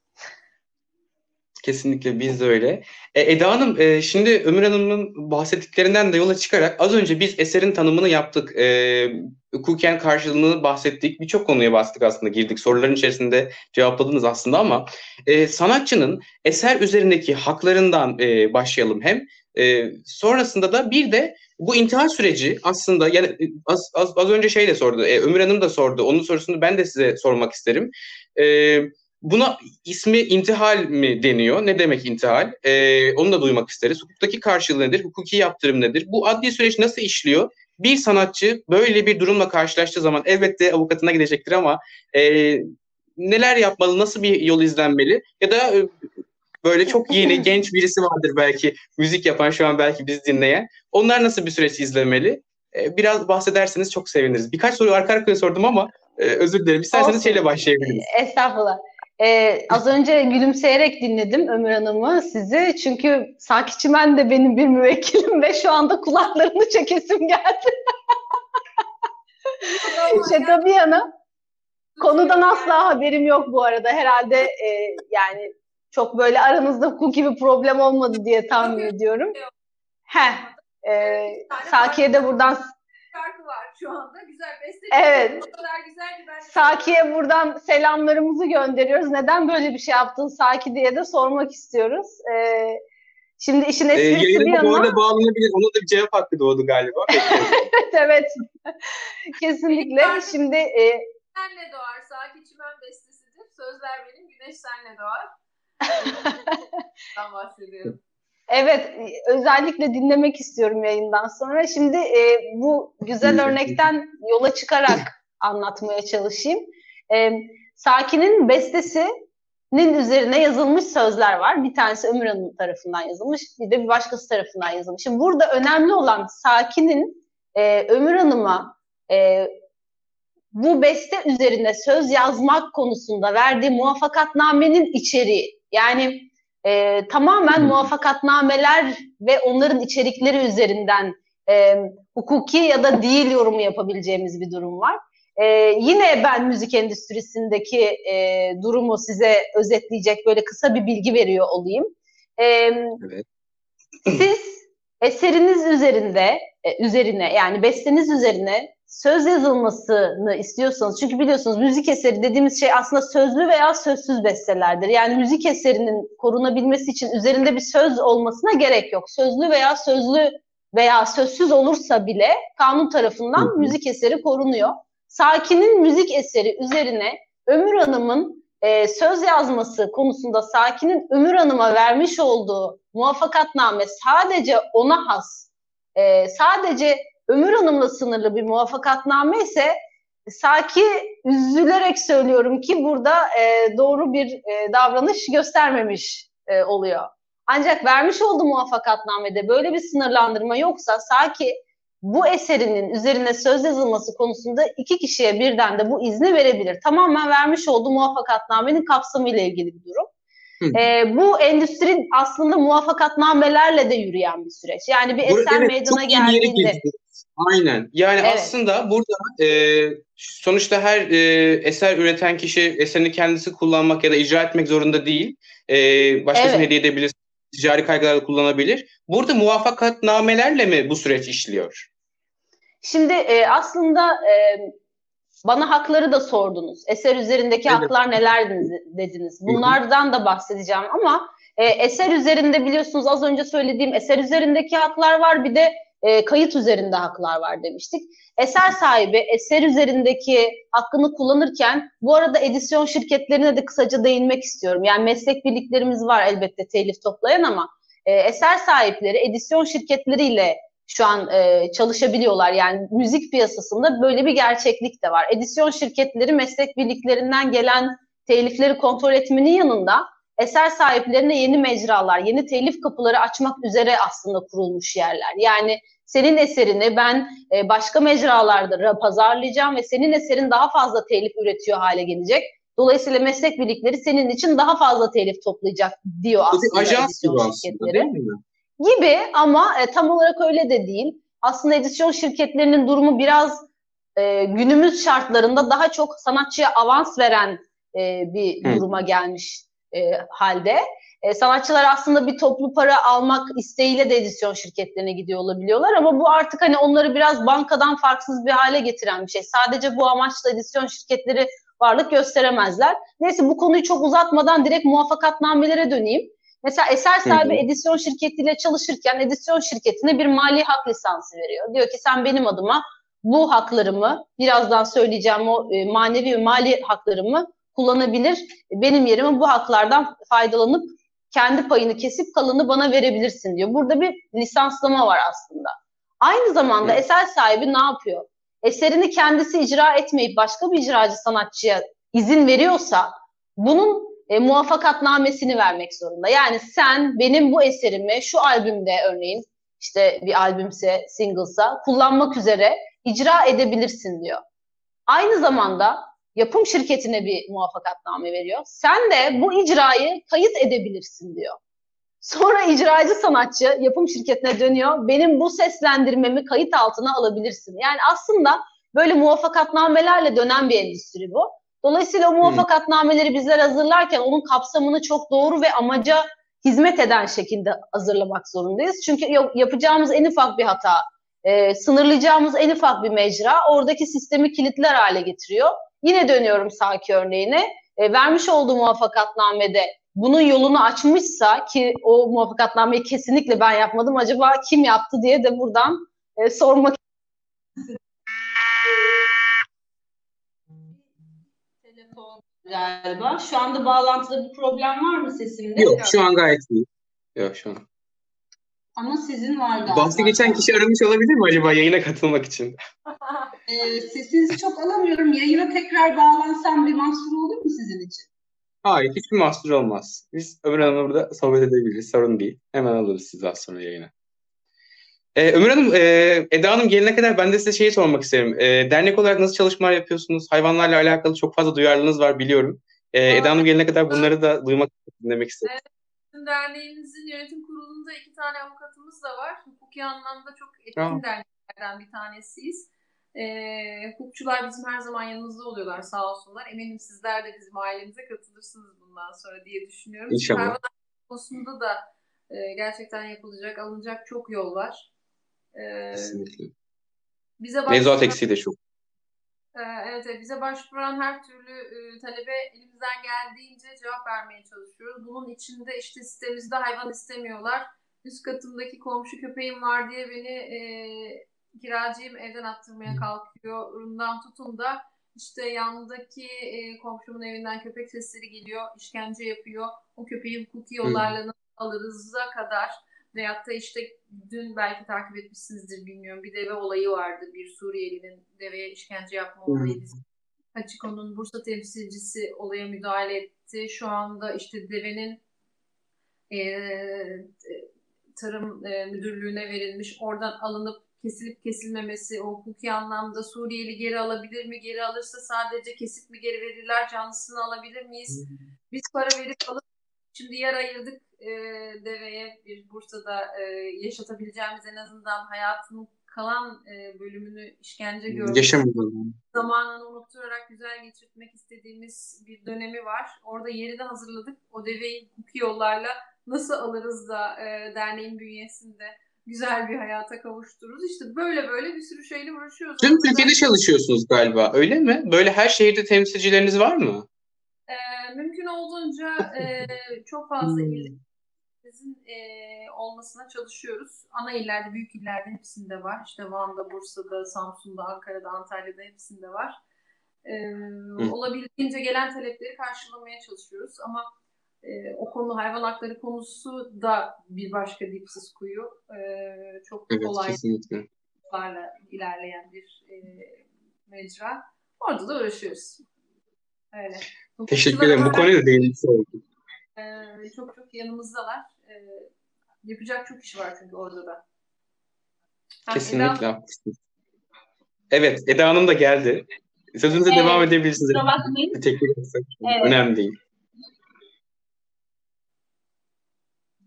Kesinlikle biz de öyle. E, Eda Hanım, e, şimdi Ömür Hanım'ın bahsettiklerinden de yola çıkarak az önce biz eserin tanımını yaptık. E, hukuken karşılığını bahsettik. Birçok konuya bastık aslında girdik. Soruların içerisinde cevapladınız aslında ama e, sanatçının eser üzerindeki haklarından e, başlayalım hem. E, sonrasında da bir de bu intihar süreci aslında yani e, az, az, az önce şeyle sordu. E, Ömür Hanım da sordu. Onun sorusunu ben de size sormak isterim. Evet Buna ismi intihal mi deniyor? Ne demek intihal? Ee, onu da duymak isteriz. Hukuktaki karşılığı nedir? Hukuki yaptırım nedir? Bu adli süreç nasıl işliyor? Bir sanatçı böyle bir durumla karşılaştığı zaman elbette avukatına gidecektir ama e, neler yapmalı? Nasıl bir yol izlenmeli? Ya da e, böyle çok yeni *laughs* genç birisi vardır belki müzik yapan şu an belki bizi dinleyen. Onlar nasıl bir süreç izlemeli? E, biraz bahsederseniz çok seviniriz. Birkaç soru arka arkaya sordum ama e, özür dilerim. İsterseniz Olsun. şeyle başlayabiliriz. Estağfurullah. Ee, az önce gülümseyerek dinledim Ömür Hanım'ı sizi. Çünkü Saki Çimen de benim bir müvekkilim ve şu anda kulaklarını çekesim geldi. Şaka bir yana. Konudan asla haberim yok bu arada. Herhalde e, yani çok böyle aranızda hukuki bir problem olmadı diye tahmin ediyorum. He. E, Saki'ye de buradan şarkı var şu anda. Güzel beste. Evet. O kadar güzel ki ben Saki'ye buradan selamlarımızı gönderiyoruz. Neden böyle bir şey yaptın Saki diye de sormak istiyoruz. Ee, şimdi işin esprisi ee, bir yana... arada bağlanabilir. Ona da bir cevap hakkı doğdu galiba. *laughs* evet evet. Kesinlikle. şimdi... E... Senle doğar. Saki Çimen bestesidir. Sözler benim. Güneş senle doğar. *laughs* Ben bahsediyorum. Evet, özellikle dinlemek istiyorum yayından sonra. Şimdi e, bu güzel örnekten yola çıkarak anlatmaya çalışayım. E, Sakin'in bestesinin üzerine yazılmış sözler var. Bir tanesi Ömür Hanım tarafından yazılmış, bir de bir başkası tarafından yazılmış. Şimdi burada önemli olan Sakin'in e, Ömür Hanım'a e, bu beste üzerine söz yazmak konusunda verdiği muvaffakatnamenin içeriği. Yani e, tamamen muvaffakatnameler ve onların içerikleri üzerinden e, hukuki ya da değil yorumu yapabileceğimiz bir durum var. E, yine ben müzik endüstrisindeki e, durumu size özetleyecek böyle kısa bir bilgi veriyor olayım. E, evet. Siz eseriniz üzerinde e, üzerine yani besteniz üzerine söz yazılmasını istiyorsanız çünkü biliyorsunuz müzik eseri dediğimiz şey aslında sözlü veya sözsüz bestelerdir. Yani müzik eserinin korunabilmesi için üzerinde bir söz olmasına gerek yok. Sözlü veya sözlü veya sözsüz olursa bile kanun tarafından hı müzik eseri korunuyor. Sakin'in müzik eseri üzerine Ömür Hanım'ın e, söz yazması konusunda Sakin'in Ömür Hanım'a vermiş olduğu muvaffakatname sadece ona has, e, sadece Ömür Hanım'la sınırlı bir muvaffakatname ise Saki üzülerek söylüyorum ki burada e, doğru bir e, davranış göstermemiş e, oluyor. Ancak vermiş olduğu muvaffakatnamede böyle bir sınırlandırma yoksa Saki bu eserinin üzerine söz yazılması konusunda iki kişiye birden de bu izni verebilir. Tamamen vermiş olduğu muvaffakatnamenin kapsamı ile ilgili bir durum. E, bu endüstri aslında muvaffakatnamelerle de yürüyen bir süreç. Yani bir eser evet, meydana geldiğinde. Aynen. Yani evet. aslında burada e, sonuçta her e, eser üreten kişi eserini kendisi kullanmak ya da icra etmek zorunda değil. E, başkasına evet. hediye edebilir, ticari kaygılarla kullanabilir. Burada muvaffakatnamelerle mi bu süreç işliyor? Şimdi e, aslında e, bana hakları da sordunuz. Eser üzerindeki evet. haklar neler dediniz. Bunlardan da bahsedeceğim ama e, eser üzerinde biliyorsunuz az önce söylediğim eser üzerindeki haklar var bir de e, kayıt üzerinde haklar var demiştik. Eser sahibi eser üzerindeki hakkını kullanırken bu arada edisyon şirketlerine de kısaca değinmek istiyorum. Yani meslek birliklerimiz var elbette telif toplayan ama e, eser sahipleri edisyon şirketleriyle şu an e, çalışabiliyorlar. Yani müzik piyasasında böyle bir gerçeklik de var. Edisyon şirketleri meslek birliklerinden gelen telifleri kontrol etmenin yanında eser sahiplerine yeni mecralar, yeni telif kapıları açmak üzere aslında kurulmuş yerler. Yani senin eserini ben e, başka mecralarda pazarlayacağım ve senin eserin daha fazla telif üretiyor hale gelecek. Dolayısıyla meslek birlikleri senin için daha fazla telif toplayacak diyor aslında ajans gibi aslında değil mi? Gibi ama e, tam olarak öyle de değil. Aslında edisyon şirketlerinin durumu biraz e, günümüz şartlarında daha çok sanatçıya avans veren e, bir Hı. duruma gelmiş e, halde. E, sanatçılar aslında bir toplu para almak isteğiyle de edisyon şirketlerine gidiyor olabiliyorlar ama bu artık hani onları biraz bankadan farksız bir hale getiren bir şey. Sadece bu amaçla edisyon şirketleri varlık gösteremezler. Neyse bu konuyu çok uzatmadan direkt muvaffakatnamelere döneyim. Mesela eser sahibi hı hı. edisyon şirketiyle çalışırken edisyon şirketine bir mali hak lisansı veriyor. Diyor ki sen benim adıma bu haklarımı birazdan söyleyeceğim o e, manevi ve mali haklarımı kullanabilir. Benim yerime bu haklardan faydalanıp kendi payını kesip kalanı bana verebilirsin diyor. Burada bir lisanslama var aslında. Aynı zamanda evet. eser sahibi ne yapıyor? Eserini kendisi icra etmeyip başka bir icracı sanatçıya izin veriyorsa bunun e, muvaffakatnamesini vermek zorunda. Yani sen benim bu eserimi şu albümde örneğin işte bir albümse, singlesa kullanmak üzere icra edebilirsin diyor. Aynı zamanda yapım şirketine bir muvaffakatname veriyor. Sen de bu icrayı kayıt edebilirsin diyor. Sonra icracı sanatçı yapım şirketine dönüyor. Benim bu seslendirmemi kayıt altına alabilirsin. Yani aslında böyle muvaffakatnamelerle dönen bir endüstri bu. Dolayısıyla o muvaffakatnameleri bizler hazırlarken onun kapsamını çok doğru ve amaca hizmet eden şekilde hazırlamak zorundayız. Çünkü yapacağımız en ufak bir hata, e, sınırlayacağımız en ufak bir mecra oradaki sistemi kilitler hale getiriyor. Yine dönüyorum Saki örneğine. E, vermiş olduğu muvaffakatnamede bunun yolunu açmışsa ki o muvaffakatnameyi kesinlikle ben yapmadım. Acaba kim yaptı diye de buradan e, sormak galiba. Şu anda bağlantıda bir problem var mı sesimde? Yok şu an gayet iyi. Yok şu an. Ama sizin var galiba. Bahsi geçen kişi aramış olabilir mi acaba yayına katılmak için? *laughs* ee, sesinizi çok alamıyorum. Yayına tekrar bağlansam bir mahsur olur mu sizin için? Hayır, hiçbir mahsur olmaz. Biz Ömür Hanım'la burada sohbet edebiliriz. Sorun değil. Hemen alırız sizi az sonra yayına. Ee, Ömür Hanım, e, Eda Hanım gelene kadar ben de size şeyi sormak isterim. E, dernek olarak nasıl çalışmalar yapıyorsunuz? Hayvanlarla alakalı çok fazla duyarlılığınız var biliyorum. E, Eda Hanım gelene kadar bunları da duymak, dinlemek istedim. Evet. Derneğimizin yönetim kurulunda iki tane avukatımız da var. Hukuki anlamda çok etkin ha. derneklerden bir tanesiyiz. E, hukukçular bizim her zaman yanımızda oluyorlar sağ olsunlar. Eminim sizler de bizim ailemize katılırsınız bundan sonra diye düşünüyorum. İnşallah. Hayvanlar konusunda da e, gerçekten yapılacak, alınacak çok yol var. E, Kesinlikle. bize Mevzuat eksiği de çok. Ee, evet, evet, bize başvuran her türlü e, talebe elimizden geldiğince cevap vermeye çalışıyoruz. Bunun içinde işte sitemizde hayvan istemiyorlar. Üst katımdaki komşu köpeğim var diye beni e, kiracıyım evden attırmaya kalkıyor. Rundan tutun da işte yandaki e, komşumun evinden köpek sesleri geliyor, işkence yapıyor. O köpeği hukuki yollarla nasıl alırız'a kadar veyahut da işte dün belki takip etmişsinizdir bilmiyorum bir deve olayı vardı. Bir Suriyelinin deveye işkence yapma olayı. Hachiko'nun Bursa temsilcisi olaya müdahale etti. Şu anda işte devenin e, tarım e, müdürlüğüne verilmiş. Oradan alınıp kesilip kesilmemesi, o hukuki anlamda Suriyeli geri alabilir mi? Geri alırsa sadece kesip mi geri verirler? Canlısını alabilir miyiz? Biz para verip alıp şimdi yer ayırdık e, deveye bir Bursa'da e, yaşatabileceğimiz en azından hayatının kalan e, bölümünü işkence görmek, zamanını unutturarak güzel geçirtmek istediğimiz bir dönemi var. Orada yeri de hazırladık. O deveyi hukuki yollarla nasıl alırız da e, derneğin bünyesinde güzel bir hayata kavuştururuz. İşte böyle böyle bir sürü şeyle uğraşıyoruz. Tüm Türkiye'de çalışıyorsunuz galiba öyle mi? Böyle her şehirde temsilcileriniz var mı? E, mümkün olduğunca e, çok fazla hmm. İlimizin e, olmasına çalışıyoruz. Ana illerde, büyük illerde hepsinde var. İşte Van'da, Bursa'da, Samsun'da, Ankara'da, Antalya'da hepsinde var. E, olabildiğince gelen talepleri karşılamaya çalışıyoruz. Ama e, o konu hayvan hakları konusu da bir başka dipsiz kuyu. E, çok evet, kolay ilerleyen bir e, mecra. Orada da uğraşıyoruz. Öyle. Teşekkür ederim. Bu konuda değinmiş olduk. E, çok çok yanımızdalar. E, yapacak çok iş var çünkü orada da. Ha, Kesinlikle Eda... Evet, Eda Hanım da geldi. Sözünüze evet, devam edebilirsiniz. Teşekkür. Evet. Önemli değil.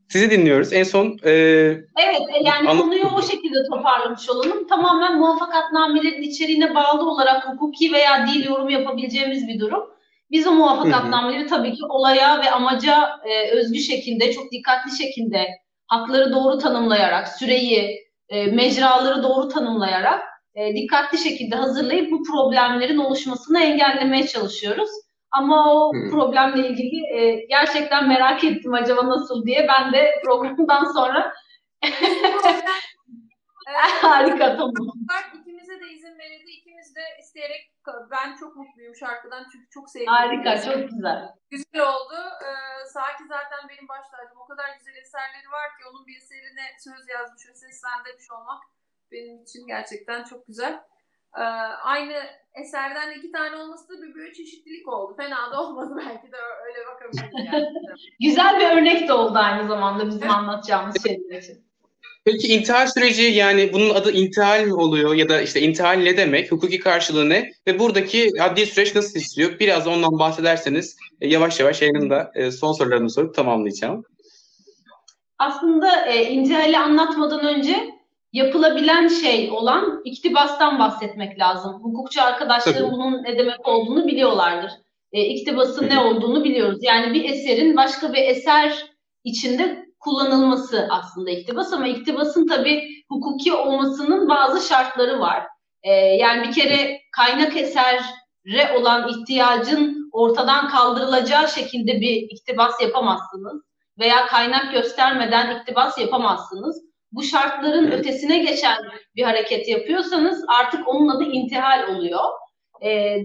Sizi dinliyoruz. En son e, Evet, e, yani anlat- konuyu o şekilde toparlamış olalım. Tamamen muvaffakatnamelerin içeriğine bağlı olarak hukuki veya dil yorum yapabileceğimiz bir durum. Biz o muvaffakatnameleri tabii ki olaya ve amaca e, özgü şekilde, çok dikkatli şekilde hakları doğru tanımlayarak, süreyi, e, mecraları doğru tanımlayarak e, dikkatli şekilde hazırlayıp bu problemlerin oluşmasını engellemeye çalışıyoruz. Ama o hmm. problemle ilgili e, gerçekten merak ettim acaba nasıl diye. Ben de programdan sonra *laughs* harika tamam. De izin verildi. İkimiz de isteyerek ben çok mutluyum şarkıdan çünkü çok sevdim. Harika, çok güzel. Güzel oldu. Ee, Saki zaten benim baş O kadar güzel eserleri var ki onun bir eserine söz yazmış ve seslendirmiş olmak benim için gerçekten çok güzel. Ee, aynı eserden iki tane olması da bir böyle çeşitlilik oldu. Fena da olmadı *laughs* belki de öyle bakabiliriz yani. *laughs* Güzel bir örnek de oldu aynı zamanda bizim *laughs* anlatacağımız şeyler için. Peki intihal süreci yani bunun adı intihal mi oluyor ya da işte intihal ne demek, hukuki karşılığı ne ve buradaki adli süreç nasıl işliyor? Biraz ondan bahsederseniz e, yavaş yavaş yayınımda e, son sorularımı sorup tamamlayacağım. Aslında e, intihali anlatmadan önce yapılabilen şey olan iktibastan bahsetmek lazım. Hukukçu arkadaşlarım bunun ne demek olduğunu biliyorlardır. E, iktibasın ne olduğunu biliyoruz. Yani bir eserin başka bir eser içinde kullanılması aslında iktibas ama iktibasın tabii hukuki olmasının bazı şartları var. E, yani bir kere kaynak esere olan ihtiyacın ortadan kaldırılacağı şekilde bir iktibas yapamazsınız veya kaynak göstermeden iktibas yapamazsınız bu şartların evet. ötesine geçen bir hareket yapıyorsanız artık onun adı intihal oluyor. Ee,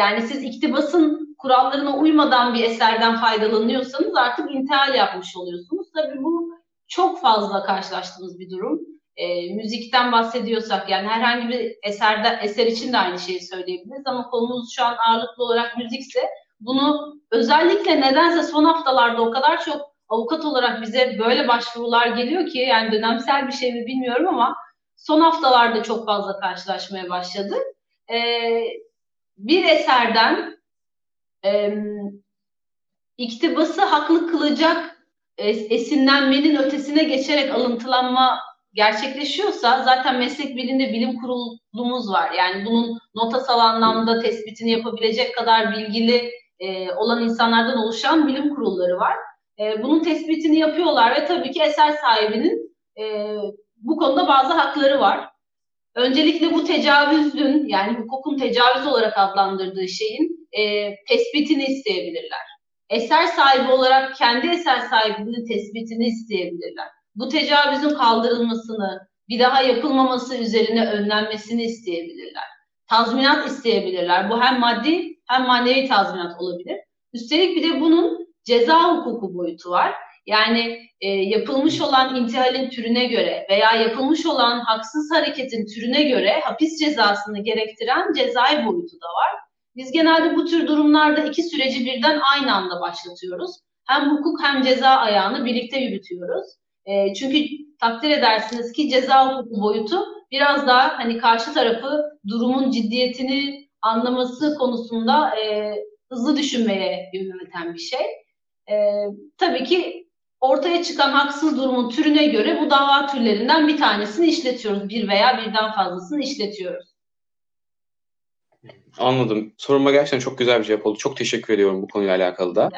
yani siz iktibasın kurallarına uymadan bir eserden faydalanıyorsanız artık intihal yapmış oluyorsunuz. Tabii bu çok fazla karşılaştığımız bir durum. E, müzikten bahsediyorsak yani herhangi bir eserde eser için de aynı şeyi söyleyebiliriz ama konumuz şu an ağırlıklı olarak müzikse bunu özellikle nedense son haftalarda o kadar çok avukat olarak bize böyle başvurular geliyor ki yani dönemsel bir şey mi bilmiyorum ama son haftalarda çok fazla karşılaşmaya başladık. Ee, bir eserden e, iktibası haklı kılacak esinlenmenin ötesine geçerek alıntılanma gerçekleşiyorsa zaten meslek biliminde bilim kurulumuz var. Yani bunun notasal anlamda tespitini yapabilecek kadar bilgili e, olan insanlardan oluşan bilim kurulları var. E, bunun tespitini yapıyorlar ve tabii ki eser sahibinin e, bu konuda bazı hakları var. Öncelikle bu tecavüzün yani hukukun tecavüz olarak adlandırdığı şeyin e, tespitini isteyebilirler. Eser sahibi olarak kendi eser sahibinin tespitini isteyebilirler. Bu tecavüzün kaldırılmasını, bir daha yapılmaması üzerine önlenmesini isteyebilirler. Tazminat isteyebilirler. Bu hem maddi hem manevi tazminat olabilir. Üstelik bir de bunun ceza hukuku boyutu var. Yani e, yapılmış olan intihalin türüne göre veya yapılmış olan haksız hareketin türüne göre hapis cezasını gerektiren cezai boyutu da var. Biz genelde bu tür durumlarda iki süreci birden aynı anda başlatıyoruz. Hem hukuk hem ceza ayağını birlikte yürütüyoruz. E, çünkü takdir edersiniz ki ceza hukuku boyutu biraz daha hani karşı tarafı durumun ciddiyetini anlaması konusunda e, hızlı düşünmeye yönelten bir şey. E, tabii ki ortaya çıkan haksız durumun türüne göre bu dava türlerinden bir tanesini işletiyoruz. Bir veya birden fazlasını işletiyoruz. Anladım. Soruma gerçekten çok güzel bir cevap oldu. Çok teşekkür ediyorum bu konuyla alakalı da.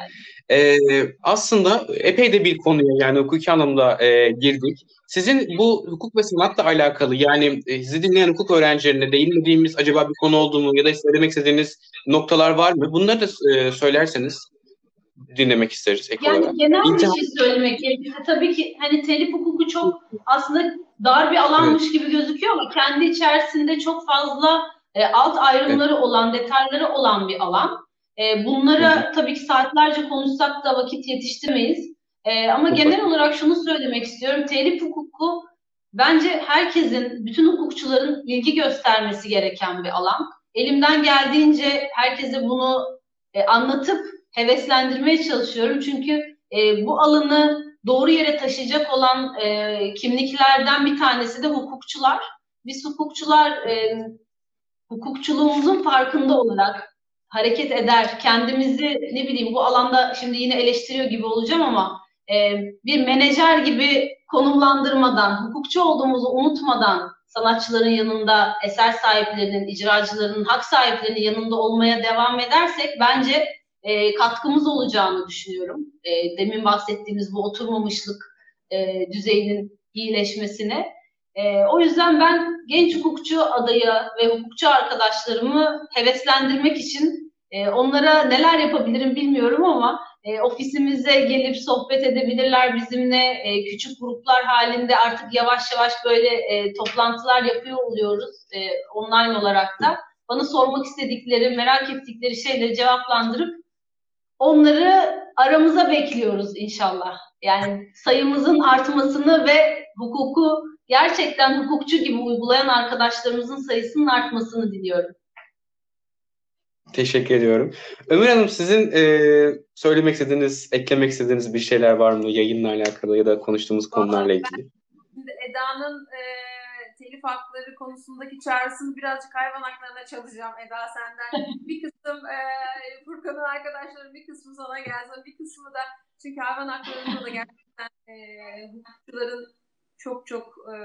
Ee, aslında epey de bir konuya yani hukuki anlamda e, girdik. Sizin bu hukuk ve sanatla alakalı yani e, sizi dinleyen hukuk öğrencilerine değinmediğimiz acaba bir konu olduğunu ya da söylemek istediğiniz noktalar var mı? Bunları da e, söylerseniz dinlemek isteriz ek yani olarak. genel bir şey söylemek gerekirse tabii ki hani telif hukuku çok aslında dar bir alanmış gibi gözüküyor ama kendi içerisinde çok fazla e, alt ayrımları olan, detayları olan bir alan. E, bunlara tabii ki saatlerce konuşsak da vakit yetiştirmeyiz. E, ama Çok genel olarak şunu söylemek istiyorum. Telif hukuku bence herkesin, bütün hukukçuların ilgi göstermesi gereken bir alan. Elimden geldiğince herkese bunu e, anlatıp heveslendirmeye çalışıyorum. Çünkü e, bu alanı doğru yere taşıyacak olan e, kimliklerden bir tanesi de hukukçular. Biz hukukçular e, hukukçuluğumuzun farkında olarak hareket eder, kendimizi ne bileyim bu alanda şimdi yine eleştiriyor gibi olacağım ama e, bir menajer gibi konumlandırmadan, hukukçu olduğumuzu unutmadan sanatçıların yanında, eser sahiplerinin, icracıların, hak sahiplerinin yanında olmaya devam edersek bence e, katkımız olacağını düşünüyorum. E, demin bahsettiğimiz bu oturmamışlık e, düzeyinin iyileşmesine. E, o yüzden ben genç hukukçu adayı ve hukukçu arkadaşlarımı heveslendirmek için e, onlara neler yapabilirim bilmiyorum ama e, ofisimize gelip sohbet edebilirler bizimle. E, küçük gruplar halinde artık yavaş yavaş böyle e, toplantılar yapıyor oluyoruz e, online olarak da. Bana sormak istedikleri, merak ettikleri şeyleri cevaplandırıp onları aramıza bekliyoruz inşallah. Yani sayımızın artmasını ve hukuku gerçekten hukukçu gibi uygulayan arkadaşlarımızın sayısının artmasını diliyorum. Teşekkür ediyorum. Ömür Hanım sizin e, söylemek istediğiniz, eklemek istediğiniz bir şeyler var mı yayınla alakalı ya da konuştuğumuz konularla ilgili? Eda'nın e, telif hakları konusundaki çağrısını birazcık hayvan haklarına çalacağım Eda senden. *laughs* bir kısım e, Furkan'ın arkadaşları bir kısmı sana gelsin, bir kısmı da çünkü hayvan haklarında da gerçekten e, hukukçuların çok çok e,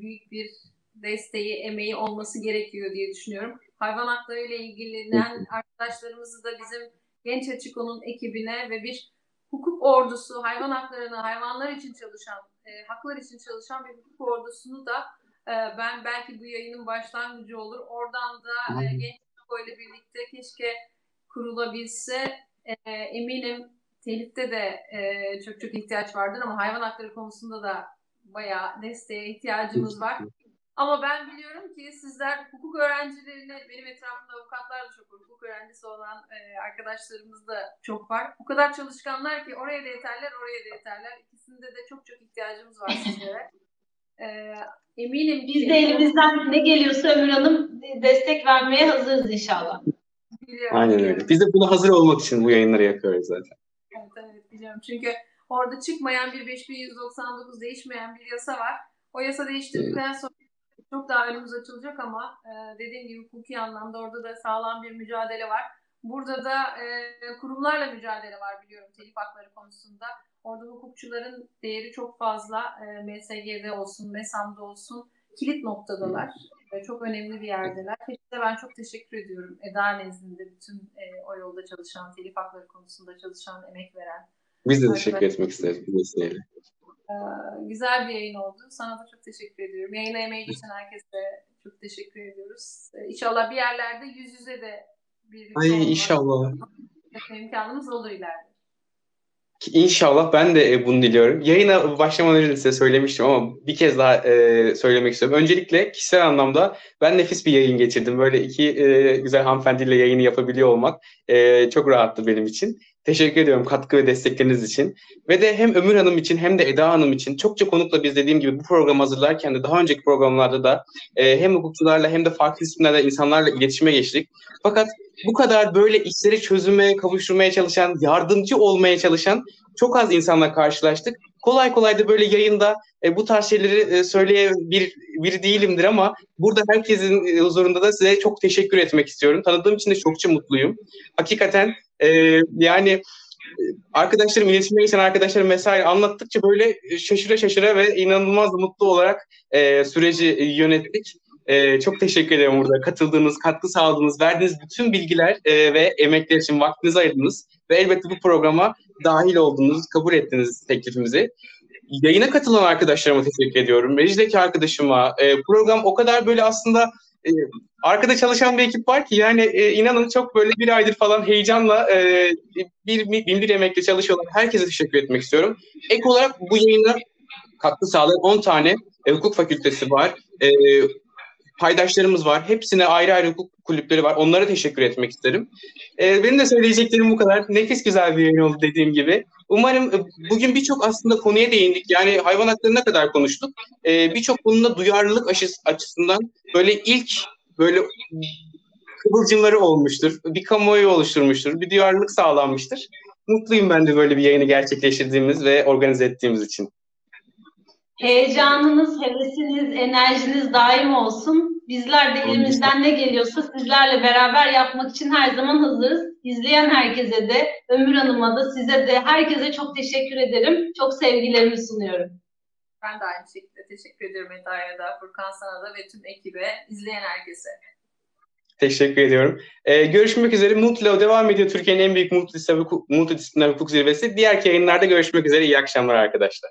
büyük bir desteği, emeği olması gerekiyor diye düşünüyorum. Hayvan hakları ile ilgilenen arkadaşlarımızı da bizim Genç Açıko'nun ekibine ve bir hukuk ordusu, hayvan haklarını, hayvanlar için çalışan, e, haklar için çalışan bir hukuk ordusunu da ben belki bu yayının başlangıcı olur. Oradan da e, Genç ile birlikte keşke kurulabilse. E, eminim telifte de e, çok çok ihtiyaç vardır ama hayvan hakları konusunda da bayağı desteğe ihtiyacımız var. Ama ben biliyorum ki sizler hukuk öğrencilerine, benim etrafımda avukatlar da çok var, hukuk öğrencisi olan e, arkadaşlarımız da çok var. O kadar çalışkanlar ki oraya da yeterler, oraya da yeterler. İkisinde de çok çok ihtiyacımız var sizlere. E, eminim. Biz de elimizden ne geliyorsa Ömür Hanım destek vermeye hazırız inşallah. Biliyorum, Aynen biliyorum. öyle. Biz de buna hazır olmak için bu yayınları yapıyoruz zaten. Evet, evet biliyorum. Çünkü orada çıkmayan bir 5199 değişmeyen bir yasa var. O yasa değiştirdikten sonra çok daha önümüz açılacak ama e, dediğim gibi hukuki anlamda orada da sağlam bir mücadele var. Burada da e, kurumlarla mücadele var biliyorum telif hakları konusunda. Orada hukukçuların değeri çok fazla. E, MSG'de olsun, MESAM'da olsun kilit noktadalar. E, çok önemli bir yerdeler. Hepsine ben çok teşekkür ediyorum. Eda nezdinde bütün e, o yolda çalışan, telif hakları konusunda çalışan, emek veren. Biz de teşekkür etmek isteriz bu vesileyle. Ee, güzel bir yayın oldu. Sana da çok teşekkür ediyorum. Yayına emeği geçen herkese Çok teşekkür ediyoruz. Ee, İnşallah bir yerlerde yüz yüze de birlikte Ay inşallah. imkanımız olur ileride. İnşallah ben de e, bunu diliyorum. Yayına başlamadan önce de size söylemiştim ama bir kez daha e, söylemek istiyorum. Öncelikle kişisel anlamda ben nefis bir yayın geçirdim. Böyle iki e, güzel hanımefendiyle yayını yapabiliyor olmak e, çok rahattı benim için. Teşekkür ediyorum katkı ve destekleriniz için. Ve de hem Ömür Hanım için hem de Eda Hanım için çokça konukla biz dediğim gibi bu programı hazırlarken de daha önceki programlarda da e, hem hukukçularla hem de farklı isimlerle insanlarla iletişime geçtik. Fakat bu kadar böyle işleri çözüme kavuşturmaya çalışan, yardımcı olmaya çalışan çok az insanla karşılaştık. Kolay kolay da böyle yayında e, bu tarz şeyleri e, söyleyebilir biri değilimdir ama burada herkesin e, huzurunda da size çok teşekkür etmek istiyorum. Tanıdığım için de çokça mutluyum. Hakikaten e, yani e, arkadaşlarım, iletişime geçen arkadaşlarım vesaire anlattıkça böyle şaşıra şaşıra ve inanılmaz mutlu olarak e, süreci yönettik. E, çok teşekkür ederim burada katıldığınız, katkı sağladığınız, verdiğiniz bütün bilgiler e, ve emekler için vaktinizi ayırdınız. Ve elbette bu programa dahil olduğunuz, kabul ettiğiniz teklifimizi. Yayına katılan arkadaşlarıma teşekkür ediyorum. Meclis'teki arkadaşıma. E, program o kadar böyle aslında e, arkada çalışan bir ekip var ki yani e, inanın çok böyle bir aydır falan heyecanla e, bir, bir, bin bir emekle çalışıyorlar. Herkese teşekkür etmek istiyorum. Ek olarak bu yayına katkı sağlayan 10 tane e, hukuk fakültesi var. E, paydaşlarımız var. Hepsine ayrı ayrı hukuk kulüpleri var. Onlara teşekkür etmek isterim. Ee, benim de söyleyeceklerim bu kadar. Nefis güzel bir yayın oldu dediğim gibi. Umarım e, bugün birçok aslında konuya değindik. Yani hayvan haklarına kadar konuştuk. Ee, birçok konuda duyarlılık açısından böyle ilk böyle kıvılcımları olmuştur. Bir kamuoyu oluşturmuştur. Bir duyarlılık sağlanmıştır. Mutluyum ben de böyle bir yayını gerçekleştirdiğimiz ve organize ettiğimiz için. Heyecanınız, hevesiniz, enerjiniz daim olsun. Bizler de elimizden ne geliyorsa sizlerle beraber yapmak için her zaman hazırız. İzleyen herkese de, Ömür Hanım'a da, size de, herkese çok teşekkür ederim. Çok sevgilerimi sunuyorum. Ben de aynı şekilde teşekkür ederim Eda'ya da, Furkan sana da ve tüm ekibe, izleyen herkese. Teşekkür ediyorum. Ee, görüşmek üzere. Multilo devam ediyor. Türkiye'nin en büyük multidisipliner hukuk zirvesi. Diğer yayınlarda görüşmek üzere. İyi akşamlar arkadaşlar.